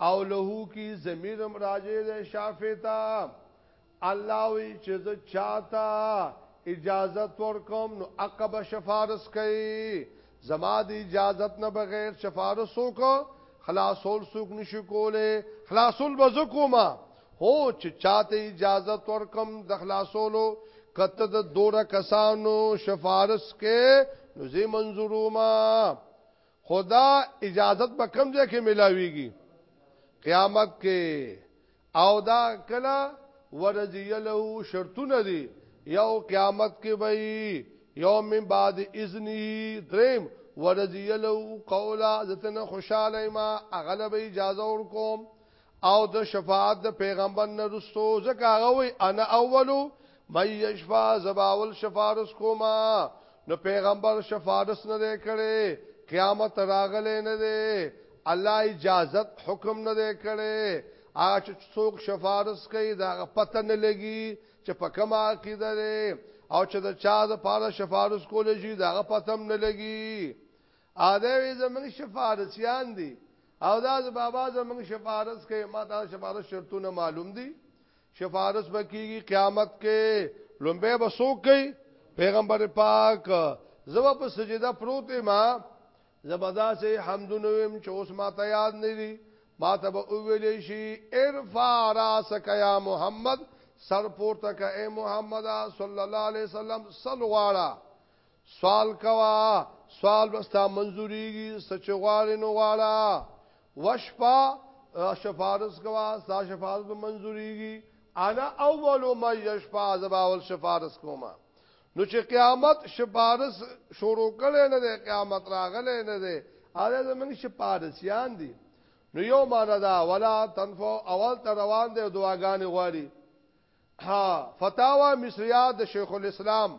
او له کی ضمیر هم راجع ده شافع ته الله وی چې زه چاته اجازه ورکوم نو عقب شفارس کوي زما د اجازه نه بغیر شفارس وکړه خلاصول سوق نشو کوله خلاصول بزکو ما هو چې چاته اجازه ورکم د خلاصولو کته د دوره کسانو شفارس کې نو زی منظورو ما خدا اجازت به کم ځای کې ملاويږي قیامت کې او دا کلا ورزی له شرطونه دي یو قیامت کې وي یوم من بعد اذنه دریم ورزی له قولا زتنه خوشاله ما اغلب اجازه ورکوم او د شفاعت د پیغمبر نه رسو ځکه هغه وی انا اولو مې یشفا زباول شفارس کوما نو پیغمبر شفارس نه دی کړي قیامت راغله نه دی الله اجازه حکم نه دی کړي هغه چې څوک شفارس کوي دا پته نه لګي چې په کومه عقیده ده او چې د چا د پاره شفارس کول شي دا پته هم نه لګي او دوی زمونږ شفارسیان دي او داس بابا زمونږ شفارس کوي ما دا شفارس شرطونه معلوم دي شفارس بکیږي قیامت کې لومبه بسو کوي پیغمبر پاک زما په سجده پروت ما زبدا سي حمدونه ويم چې اوس ما ته یاد نه دي ما ته به ویلې شي ارفع راسک یا محمد سر پورته کا اے محمد صلی الله علیه وسلم صلواړه سوال کوا سوال بستا منظوریږي سچ غواړي نو غواړه وشپا شفارس کوا ستا شفارس به منظوریږي انا اول ما یشفا زبا اول شفارس کوما نو چې قیامت شفارس شروع کړي نه ده قیامت راغله نه ده اړه زمنګ شفارسیان دي نو یو معنا دا ولا تنفو اول تر روان دي دعاګانې غواړي ها فتاوا مصریات د شیخ الاسلام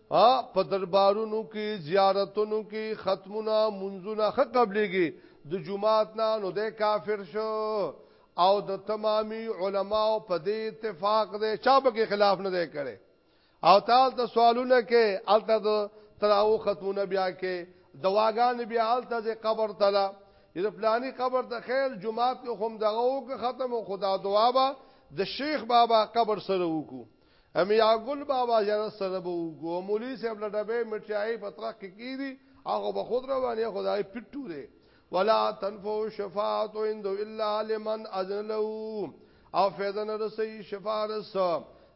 ا په دربارونو کې زیارتونو کې ختمونه منځونه خ قبلېږي د جمعات نه نو د کافر شو او د تمامي علماو په دې اتفاق دی چا به کې خلاف نه دی کړي او تال ته سوالونه کې الته د تراو ختمونه بیا کې دواګان بیا الته د قبر تلا د پلاني قبر ته خیر جمعات کې هم دغه او ختم خدا دعا به د شیخ بابا قبر سره وکړو امیا ګل بابا زیارت سره به وګو مولوی صاحب له ډبې مټیای په ترخ کې کیدی هغه به خود روانه خدای پټو دی ولا تنفو شفاعت عند الا لمن اذن له او فیدن رسی شفارس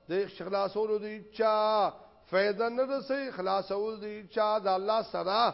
د خلاصولو دی چا فیدن رسی خلاصول دی چا د الله سره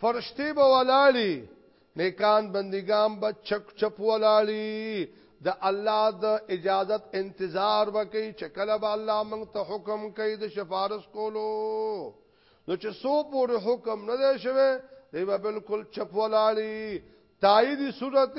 فرشتي به ولاړي نیکان بندگان به چک چپ ولاړي د الله د اجازت انتظار وکي چې کله به الله موږ ته حکم کوي د شفارس کولو نو چې سو پورې حکم نه دی شوی دی به بالکل چپ ولاړي تایید صورت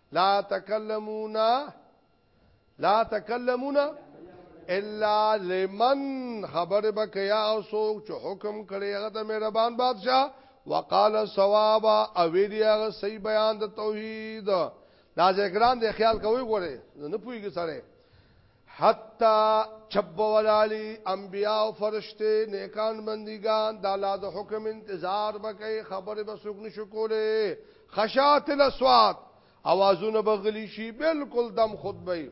لا تکلمون لا تکلمون الا لمن خبر بکیا او سوک چې حکم کړی هغه د مهربان بادشاہ وقال ثواب او ویلی هغه صحیح بیان د توحید دا ذکران د خیال کوي ګوره نه پويږي سره حتی چب ولالی انبیاء او فرشته نیکان بندگان د الله د حکم انتظار وکي خبره به سوق نشو کوله خشات الاصوات اوازونه بغلی شي بالکل دم خطبه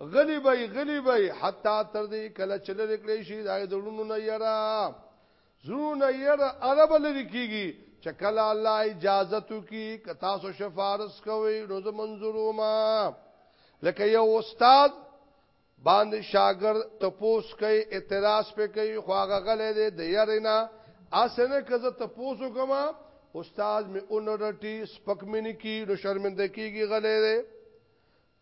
غلی به غلی به حتا تر دې کله چل رکړې شي دا دړونو نه یرا زړونه یره عرب لری کیږي چې کله الله اجازه تو کی که تاسو شفارس کوي روز منظورو ما لکه یو استاد باندې شاګر تپوس کوي اعتراض په کوي خو هغه غلې دی د یرینا اسنه کزه تپوس وکما استاد می اونرټي سپکمنی کی نو شرمنده کیږي غلې دی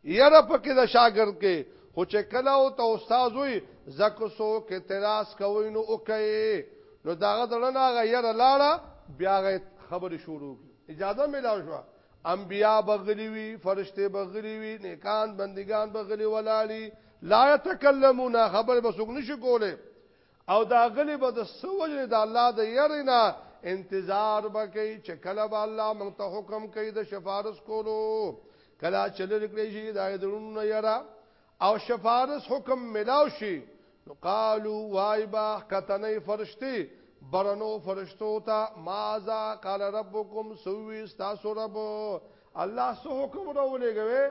یره پکې د شاګرد کې خو چې کله او ته استاد وي زکه سو کې تراس کوي نو وکي نو داغه دړنا غیر لاړه بیا غي خبرې شروع کی اجازه ملاو شو انبیا بغلی وی فرشته بغلی وی نیکان بندگان بغلی ولالی لا تکلمون خبر بسوک نشو کوله او دا غلی به د سوجنه د الله د يرنا انتظار وکي چې کله به الله موږ ته حکم کوي د شفارس کولو کله چې لري شي دا درونه يرا او شفارس حکم ملاو شي نو قالو وای با کتنې فرشتي برنو فرشتو ته ماذا قال ربكم سوي استاسو رب الله سو حکم راولېږي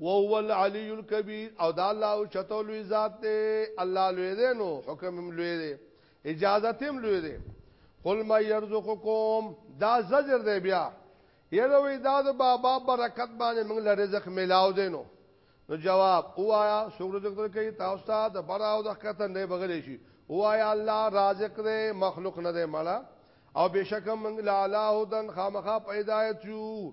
وهو العلی الکبیر او دا الله او چتو لوی ذات دی الله لوی دی نو حکم هم لوی دی اجازه هم لوی دی قل ما يرزقكم دا زجر دی بیا یره وی دا د بابا برکت باندې موږ له رزق ملاو دی نو نو جواب اوایا سوګ رزق درکې تاسو ته د براو د خطر نه بغل شي اوایا الله رازق دی مخلوق نه دی مړه او بشک موږ لاله هدن خامخا پیدایت یو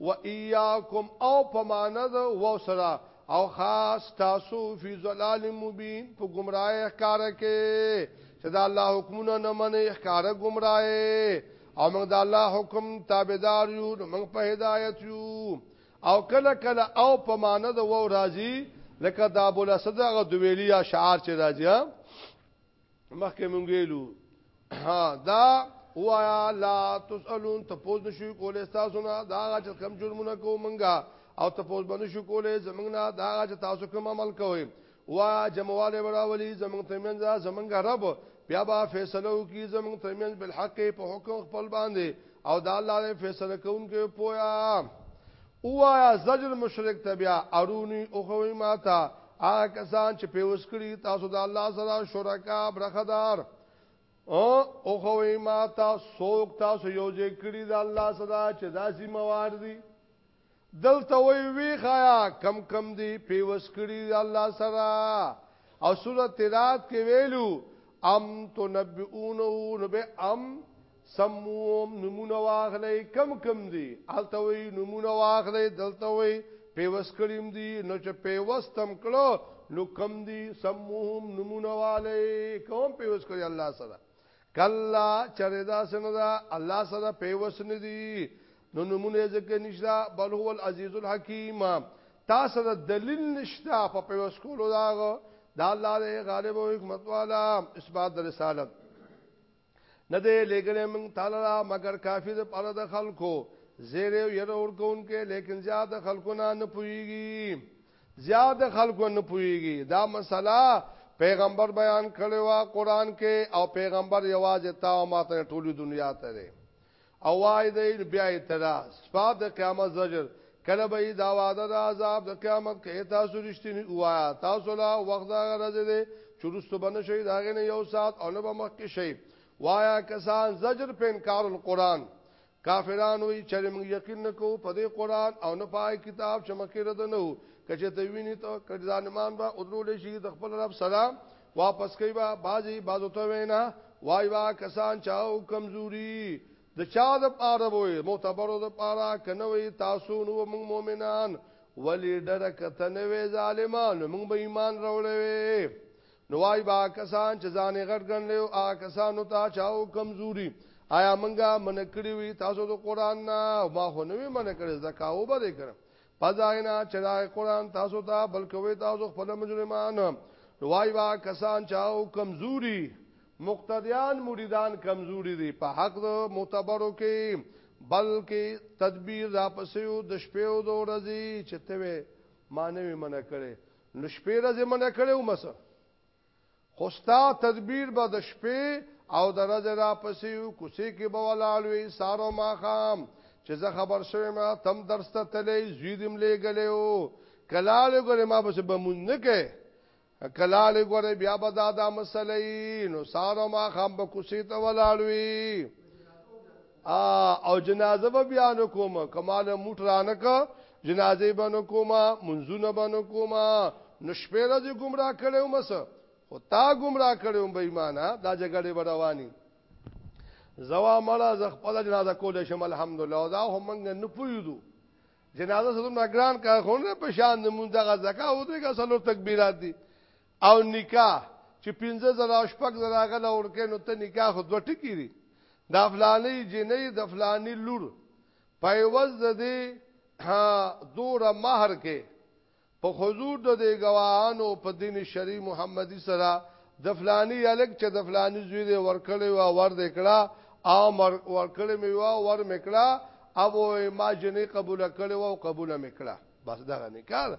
و ایاکم او په معنی د و سره او خاص تاسو فی ظلال مبین په گمراه ښکارا کې چې دا الله حکمونه نه منې ښکارا گمراه او موږ د الله حکم تابعدار یو موږ په هدایت یو او کله کله او په معنی د و راضی لکه دا بوله صدغه دویلی یا شعار چې راضی مخکې مونږ ویلو دا وایا لا تسالون تپوز نشو کولای تاسو نه دا چې کم جرمونه کو مونږه او تپوز باندې شو کولای زمونږ نه دا چې تاسو کوم عمل کوئ وا جمعواله وراولي زمونږ ترمنځ زمونږ رب بیا با فیصله وکي زمونږ ترمنځ بل حق په حکم خپل باندې او دا الله دې فیصله کوونکی پویا وایا زجر مشرک تبیا ارونی او خوې ماتا هغه کسان چې پیوس کړی تاسو د الله سره شرکا برخدار او او خو ما تاسو څوک تاسو یو ځای کړی د الله سره چې داسي موارد دي دلته وی وی خایا کم کم دی پیوس کړی د الله سره او سورۃ ترات کې ویلو ام تنبئونه نو به ام سم موم نمونه واخلئ کم کم دي الته وي نمونه واخلئ دلته وي پیوس کړیم دي نو چې پیوس تم کړو نو کم دي سم موم نمونه والي کوم پیوس کړی الله سره کلا چردا سندا الله سره پیوس ندي نو نمونه ځکه نشدا بل هو العزیز الحکیم تاسو د دلیل نشتا په پیوس کولو دا دا الله غالب او حکمت والا اثبات رسالت نه دی لګلې موږ تعالی را مگر کافی د پر د خلکو زیر یو ير اور کوونکې لیکن زیاد خلکو نه نه پويږي زیاد خلکو نه پويږي دا مسله پیغمبر بیان کړو قرآن کې او پیغمبر یوازې تا او ماته ټولي دنیا ته دی او وای دی نو بیا یې تدا سپاب د قیامت زجر کله به دا وعده د عذاب د قیامت کې تاسو رښتینی وایا تاسو لا وخت دا غرض دی چې رستو بنه شي دا غنه یو سات او نه به مخ کې شي وایا کسان زجر په انکار القرآن کافران وی چې موږ یقین نکو په دې قران او نه پای کتاب چې مکه رد نه وو کچې ته ویني ته کړه ځانمان با اورول شي د خپل رب سلام واپس کوي با بازي بازو ته وینا وای وا کسان چاو کمزوري د چا د پاره وې معتبرو د پاره کنه وې تاسو نو موږ مؤمنان ولی ډر کته نه وې ظالمان موږ به ایمان راولې نو وای با کسان چې ځان غټ ګڼلې او آ کسانو ته چاو کمزوري آیا موږ من کړی وې تاسو د قران نه ما خو نه وې من کړی زکاو به کړم پزاینا چې دا قران تاسو ته بلکوي تاسو خپل مجرمان وای وا کسان چاو کمزوري مقتدیان مریدان کمزوري دي په حق معتبرو کې بلکې تدبیر را پسیو د شپې او د ورځې چې ته مانوي منه کړي نو شپې ورځې منه کړي او مسه خو ستا تدبیر به د شپې او د ورځې را پسې یو کوڅې کې به ولاړ وي سهار او ماښام چې زه خبر شوم ما تم درس ته تلې زوی دې ملې غلې او کلال ګورې ما پسې به مونږ نه کې کلال ګورې بیا به دا دا مسلې نو سهار او ماښام به کوڅې ته ولاړ وي او جنازه به بیان کوم کمال موټ رانک جنازه به نو کوم منځونه به نو کوم نو شپې راځي گمراه کړو مس خو تا گمراه کړو بې ایمانه دا جګړه به رواني زوا مړه ز خپل جنازه کول شم الحمدلله دا هم موږ نه پویدو جنازه سره نگران کار خونه په شان د مونږه زکا او دغه سلو تکبیرات دي او نکاح چې 15 زره او شپږ زره غل اورکې نو ته نکاح خو دوه ټکی دی د افلانی جنې د افلانی لور په عوض د دې دوره مہر کې په حضور د دې گواهانو په دین شری محمدي سره د فلانی الګ چې د فلانی زوی دی ورکړی و ور دې کړه او ورکړی می و ور میکړه او ما جنې قبول کړی و قبول میکړه بس دا نه کار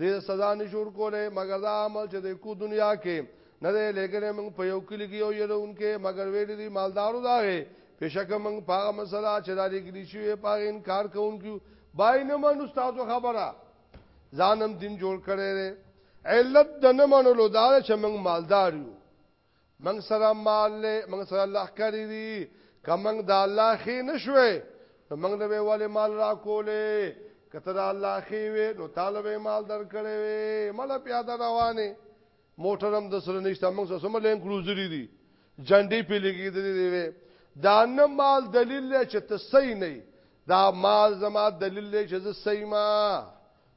دې سزا نشور کوله مګر دا عمل چې د کو دنیا کې نه دی لګره موږ په یو کلی کې یو يرونکو مګر ویل دي مالدارو داغه بشک موږ پاغه مسله چې دا لګلی شوی پاغه انکار کوونکو بای نه منو تاسو خبره ځانم دین جوړ کړي علت د نه منلو دا چې موږ مالدار یو موږ سره مال له موږ سره لخرې دي کمنګ د الله خې نشوي نو موږ له والي مال را کولې کته د الله خې وي نو طالب مال درکړې وي مال پیاده روانه موټرم د سره نشته موږ سره سم لین کروزري دي جنډي په لګي دي دي وي دا نه مال دلیل چې ته صحیح نه دا مال زما دلیل چې زه صحیح ما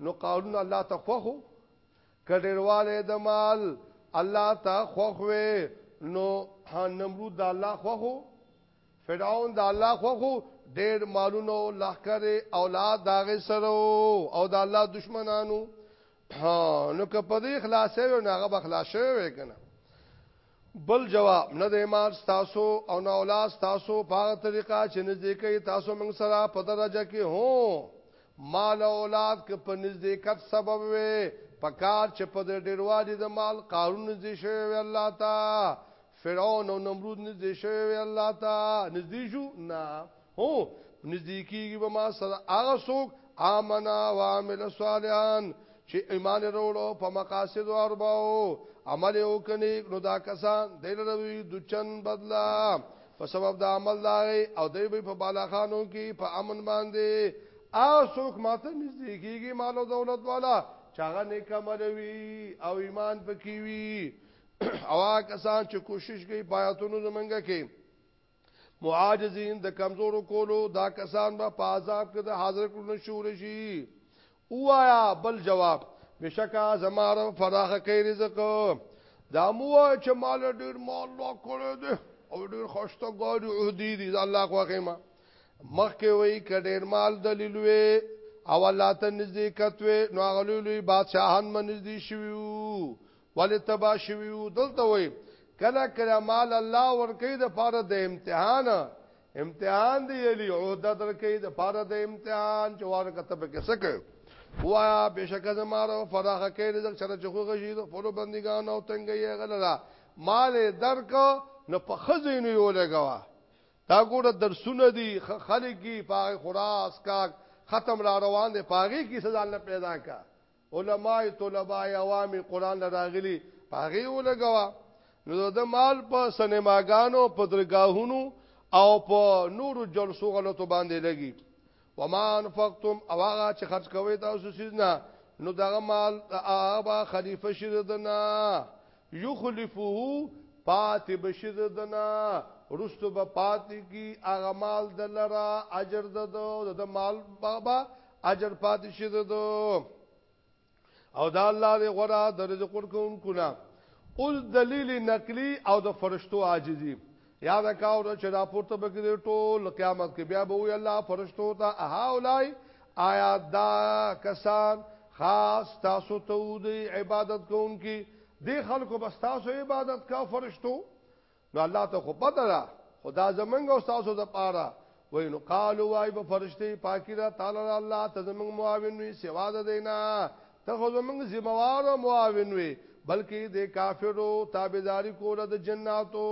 نو قارون الله ته خوخو کډیرواله د مال الله ته خوخوي نو نمرود د الله خوخو فرعون د الله خوخو ډېر مالونو لخر اولاد داغه سره او د الله دشمنانو نو که په دې خلاصې یو ناغه بخلاصې وې کنه بل جواب نه د مال تاسو او نه اولاد تاسو په هغه طریقه چې نزدیکې تاسو موږ سره په درجه کې هو مال او اولاد کې په نزدېکت سبب وي په کار چې په ډیروالي د مال قارون نږدې شوی وي الله تا فرعون او نمرود نږدې شوی وي الله تا نږدې شو نه هو نږدې کیږي به ما سره هغه څوک امنا و عمل صالحان چې ایمان وروړو په مقاصد او ارباو عمل وکني نو دا کسان دلروي د چن بدلا په سبب د عمل داغي او دوی به په بالاخانو کې په امن باندې او څوک ماته نږدې کیږي مال او دولت والا چاغه نیک عمل وي او ایمان پکې وي او کسان چې کوشش کوي پاتونو زمنګ کې معاجزین د کمزورو کولو دا کسان به په عذاب کې د حاضر کړو نشور شي اوایا بل جواب بشکا زمار فراخ کوي رزق دا مو چې مال ډیر مال لا کړو دي او ډیر خوشته ګاډي او دي دي الله خو خیمه مخکې وای کډیر مال دلیل وي او الله ته نزدې کتوي نو غلولې بادشاہان منځ دي شویو ولی تبا شویو دلته وای کله کله مال الله ورکی د پاره د امتحان امتحان دی یلی عہده درکی د پاره د امتحان جوار کتب کې سکه وایا بشک زمارو فراخ کې رزق سره چخو غشي د خپل بندګان او تنګي غلرا مال درک نو په خزینه یو لګوا دا ګوره درسونه دي خلګي پاغه خراس کا ختم را روان دي پاغه کی سزا نه پیدا کا علماء طلباء عوامي قران لراغلي پاغي ولګوا نو د مال په سینماګانو په درگاهونو او په نور جلسو غلطو باندې لګي وما انفقتم او هغه چې خرج کوي تاسو سیزنا نو دغه مال هغه خلیفہ شید دنا یخلفه پات بشید دنا رستو به پات کی هغه مال دلرا اجر ددو د مال بابا اجر پاتې شي دو او دا الله دې غره د رزق ورکوونکو نه اوس دلیل نقلی او د فرشتو عاجزی یاد کاو د چې راپورته بګری ټول قیامت کې بیا به وي الله فرشتو ته اها اولای آیا دا کسان خاص تاسو ته د عبادت کوونکي د خلکو بس تاسو عبادت کا فرشتو نو الله ته خو پته ده خدا زمنګ او تاسو د پاره وای نو قالو وای په فرشتي پاکی را تعالی الله ته زمنګ معاون وي سوا ده دینا ته خو زمنګ ذمہوار او معاون وي بلکې د کافرو تابعداري کوله د جناتو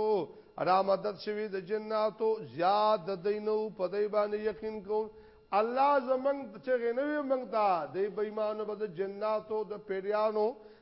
را مدد شوی د جناتو زیاد د دینو په دی باندې یقین کو الله زمنګ چې غنوي منګ دا د بېمانو بد جناتو د پیریانو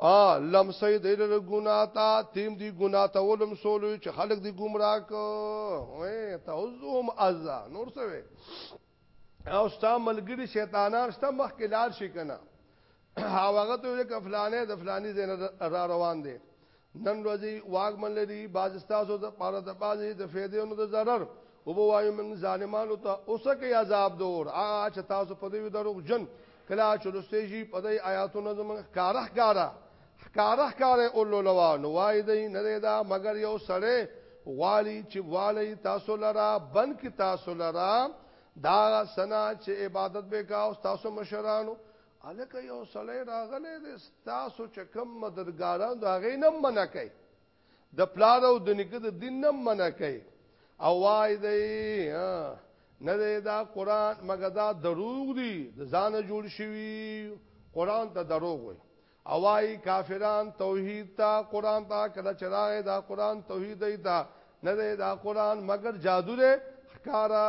ا لمسې د لر ګنا تا تیم دی ګنا ته ولم سولې چې خلک دی گمراه کو وې تعوذهم ازا نور څه وې او ستا ملګری شیطانان ستا مخ کې لار شي کنه هاوغه ته یو کفلانه د فلانی زین را روان دي نن ورځي واګمن لري باز استاسو د پاره د بازي د فیدې او د zarar او بوایو من ظالمانو ته اوسکه عذاب دور آ چې تاسو په دې دروغ جن کلا چلوسته جی په دې آیاتونو زموږ کارخ کارا کارخ کارې اولو لوا نو وای دی نه دا مگر یو سړی والی چې والی تاسو لرا بن کی تاسو لرا دا سنا چې عبادت به کا او تاسو مشرانو الکه یو سړی راغله د تاسو چې کم مددګاران دا غینم منکای د پلار او د نیکه د دین نه منع کوي او وای دی نه دی دا قران مګه دا دروغ دی د ځان جوړ شوی قران ته دروغ وي او وای کافران توحید ته قران ته کله چراغ دا قران توحید دی ته نه دی دا قران مګر جادو دی ښکارا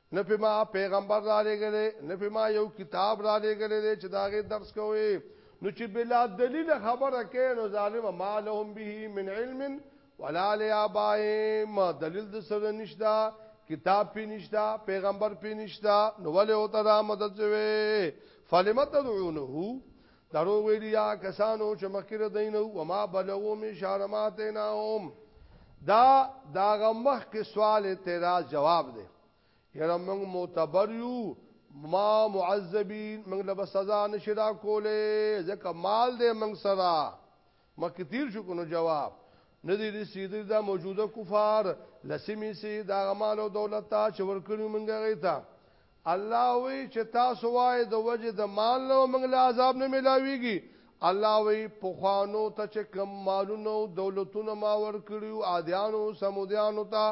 نه په ما پیغمبر را لګلې نه په ما یو کتاب را لګلې چې داغه درس کوي نو چې بلا دلیل خبره کوي نو ظالم ما لهم به من علم ولا لابائهم دلیل د سره نشتا کتاب پی نشتا پیغمبر پی نشتا نو ولې او ته مدد شوی فلمت تدعونه درو ویلی یا کسانو چې مخکې د دینو و ما بلغو می شارماتیناهم دا دا غمخ کې سوال اعتراض جواب دی یره موږ معتبر یو ما معذبین موږ له سزا نشرا کولې ځکه مال دې موږ سره مکه تیر شو کنو جواب ندی رسیدل دا موجوده کفار لسمی سي دا غمال او دولت ته چور کړی مونږ غیتا الله وی چې تاسو وای د وجه د مال نو مونږ له عذاب نه ملاویږي الله وی په خوانو ته چې کم مالونو دولتونه ما ور کړیو عادیانو سمودیانو ته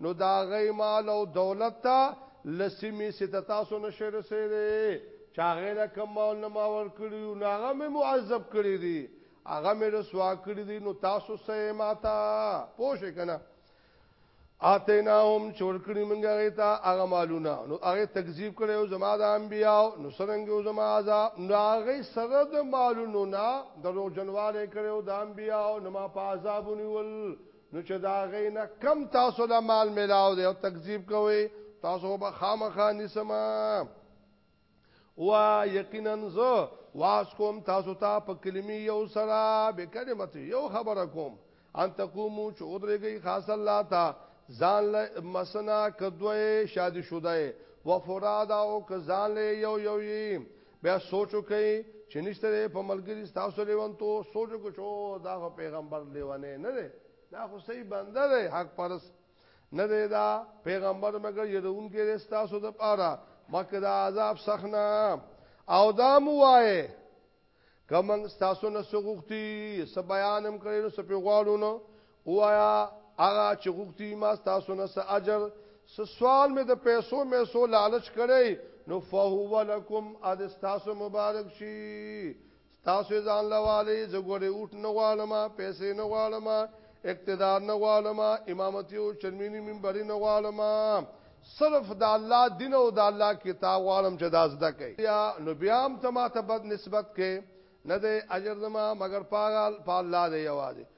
نو دا غي مال او دولت ته لسمی ست تاسو نشه رسیدي چاغه له کوم مال نه ما ور کړیو ناغه مې معذب کړی دي هغه مې رسوا کړی دي نو تاسو سه ماتا پوښ کنه اتینا هم چور کړی منګه غیتا هغه مالونه نو هغه تکذیب کړي او زما د انبیاو نو سرنګ او زما عذاب نو هغه سره د مالونو نه درو جنواله کړي او د انبیاو نو ما په عذابونی ول نو چې دا غینه کم تاسو له مال ملاو دی او تکذیب کوي تاسو به خامخا نسما وا یقینا زه واس کوم تاسو ته په کلمی یو سره به کلمت یو خبره کوم ان تقومو چې ودرېږي خاص الله تا ځان له مسنا کدوې شادي شوده و فرادا او کزان له یو یو یې بیا سوچ وکړئ چې نشته په ملګری تاسو لیوان ته سوچ وکړو چې دا پیغمبر لیوانه نه دی دا خو صحیح بنده دی حق پرس نه دی دا پیغمبر مگر یدون کې تاسو د پاره مکه دا عذاب سخنا او دا مو وایې کمن تاسو نه سغوختی س بیانم کړي نو سپی غواړو نو وایا هغه چې غوښتي ما تاسو نه څه اجر څه سوال مې د پیسو مې سو لالچ کړي نو فهو لکم اد تاسو مبارک شي تاسو ځان لوالي زګوري اوټ نه غواړم پیسې نه غواړم اقتدار نه غواړم امامتي او شرمینی منبري نه غواړم صرف د الله دین او د الله کتاب غواړم چې دا زده کوي یا نو بیا هم ته ما ته بد نسبت کې نه دی اجر زما مگر پاغال په الله دی یوازې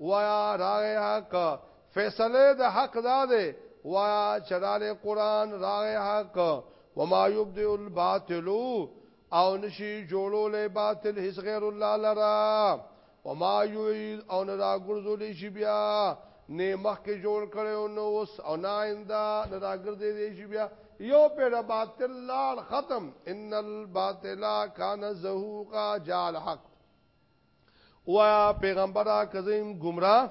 وایا راغی حق فیصله د حق داده وایا چراله قران راغی حق وما یبدئ الباطل او نشي جوړول باطل هیڅ غیر الله لرا وما یعید او نه دا ګرځول شي بیا نه مخکې جوړ کړي او نو اوس او نه آینده نه دا ګرځي دی شي بیا یو پر باطل لار ختم ان الباطل کان زهوقا جال حق وایا پیغمبره کزم گمراه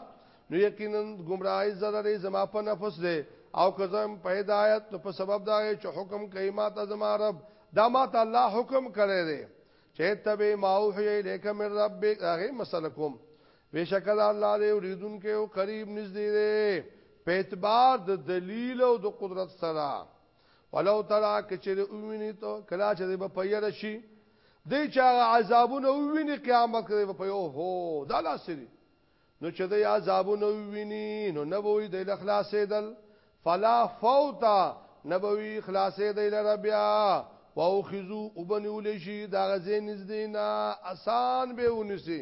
نو یقینا گمراهی zarar زما په نفس ده او کزم په هدایت نو په سبب دا چې حکم کوي ما ته زما رب دا ما ته الله حکم کړی دی چې تبه ما اوحی الیک من ربک هغه مسلکم بشکل الله دې اوریدون کې او قریب نږدې دی په اعتبار د دلیل او د قدرت سره ولو ترا کچره اوویني ته کلا چې به پیره شي دې چې عذابونه اوویني قیامت کې به پیو هو دا لاسري نو چې دې عذابونه اوویني نو نه وې د اخلاصې دل فلا فوتا نبوي خلاصې دې لره بیا واخذو وبنول شي دا غزه نږدې نه آسان به ونسي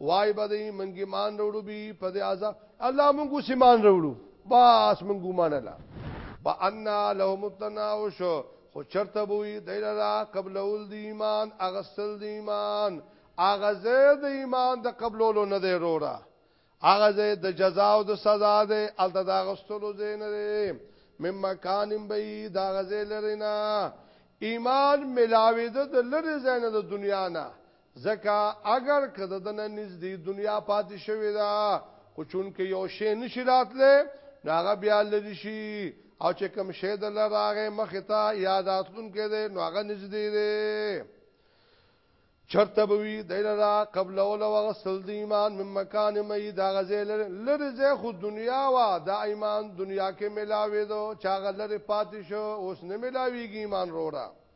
وای به دی منګ ایمان وروړو بی په دې عذاب الله مونږ اوس ایمان وروړو بس مونږ ګمان الله با ان لهم التناوش خو چرته بوئی دیلرا قبل اول دی ایمان اغسل دی ایمان اغزه د ایمان د قبلولو نه دی رورا اغزه د جزا او د سزا دی الته دا غستلو زین دی مم مکان بی دا غزه لرینا ایمان ملاوی د لری زین د دنیا نه ځکه اګر که د دنه نږدې دنیا پاتې شوې ده خو چونکه یو شی نشي راتله نو هغه بیا لری شي او چې کوم شی د لراغه مخ ته یاداتون کې ده نو هغه نږدې ده چرته بوي دایره قبل اول وغسل د ایمان من مکان مې دا غزل لری زه خو دنیا وا دا ایمان دنیا کې ملاوي دو چا غلره پاتې شو اوس نه ملاويږي ایمان روړه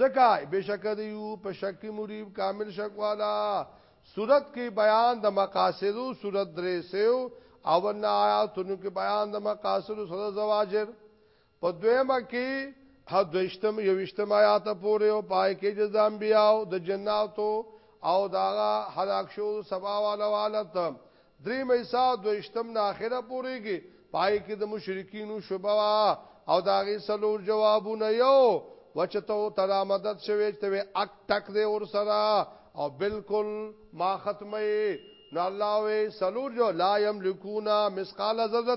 ځکه بشک دیو په شک مریب کامل شک والا صورت کې بیان د مقاصدو صورت درې سیو او ان آیاتونو کې بیان د مقاصدو سره زواجر په دویمه کې حد وشتم یوشتم آیات پورې او پای کې جزام بیاو د جناتو او داغه هلاک شو سبا والا والت درې مې سا دویشتم نه اخره پورې کې پای کې د مشرکینو شوبه وا او دا غي سلور جوابونه یو وچته تعالی مدد شوي چې اک ټک دې ور سره او بالکل ما ختمه نو الله وی سلور جو لا یملکونا مسقال ذره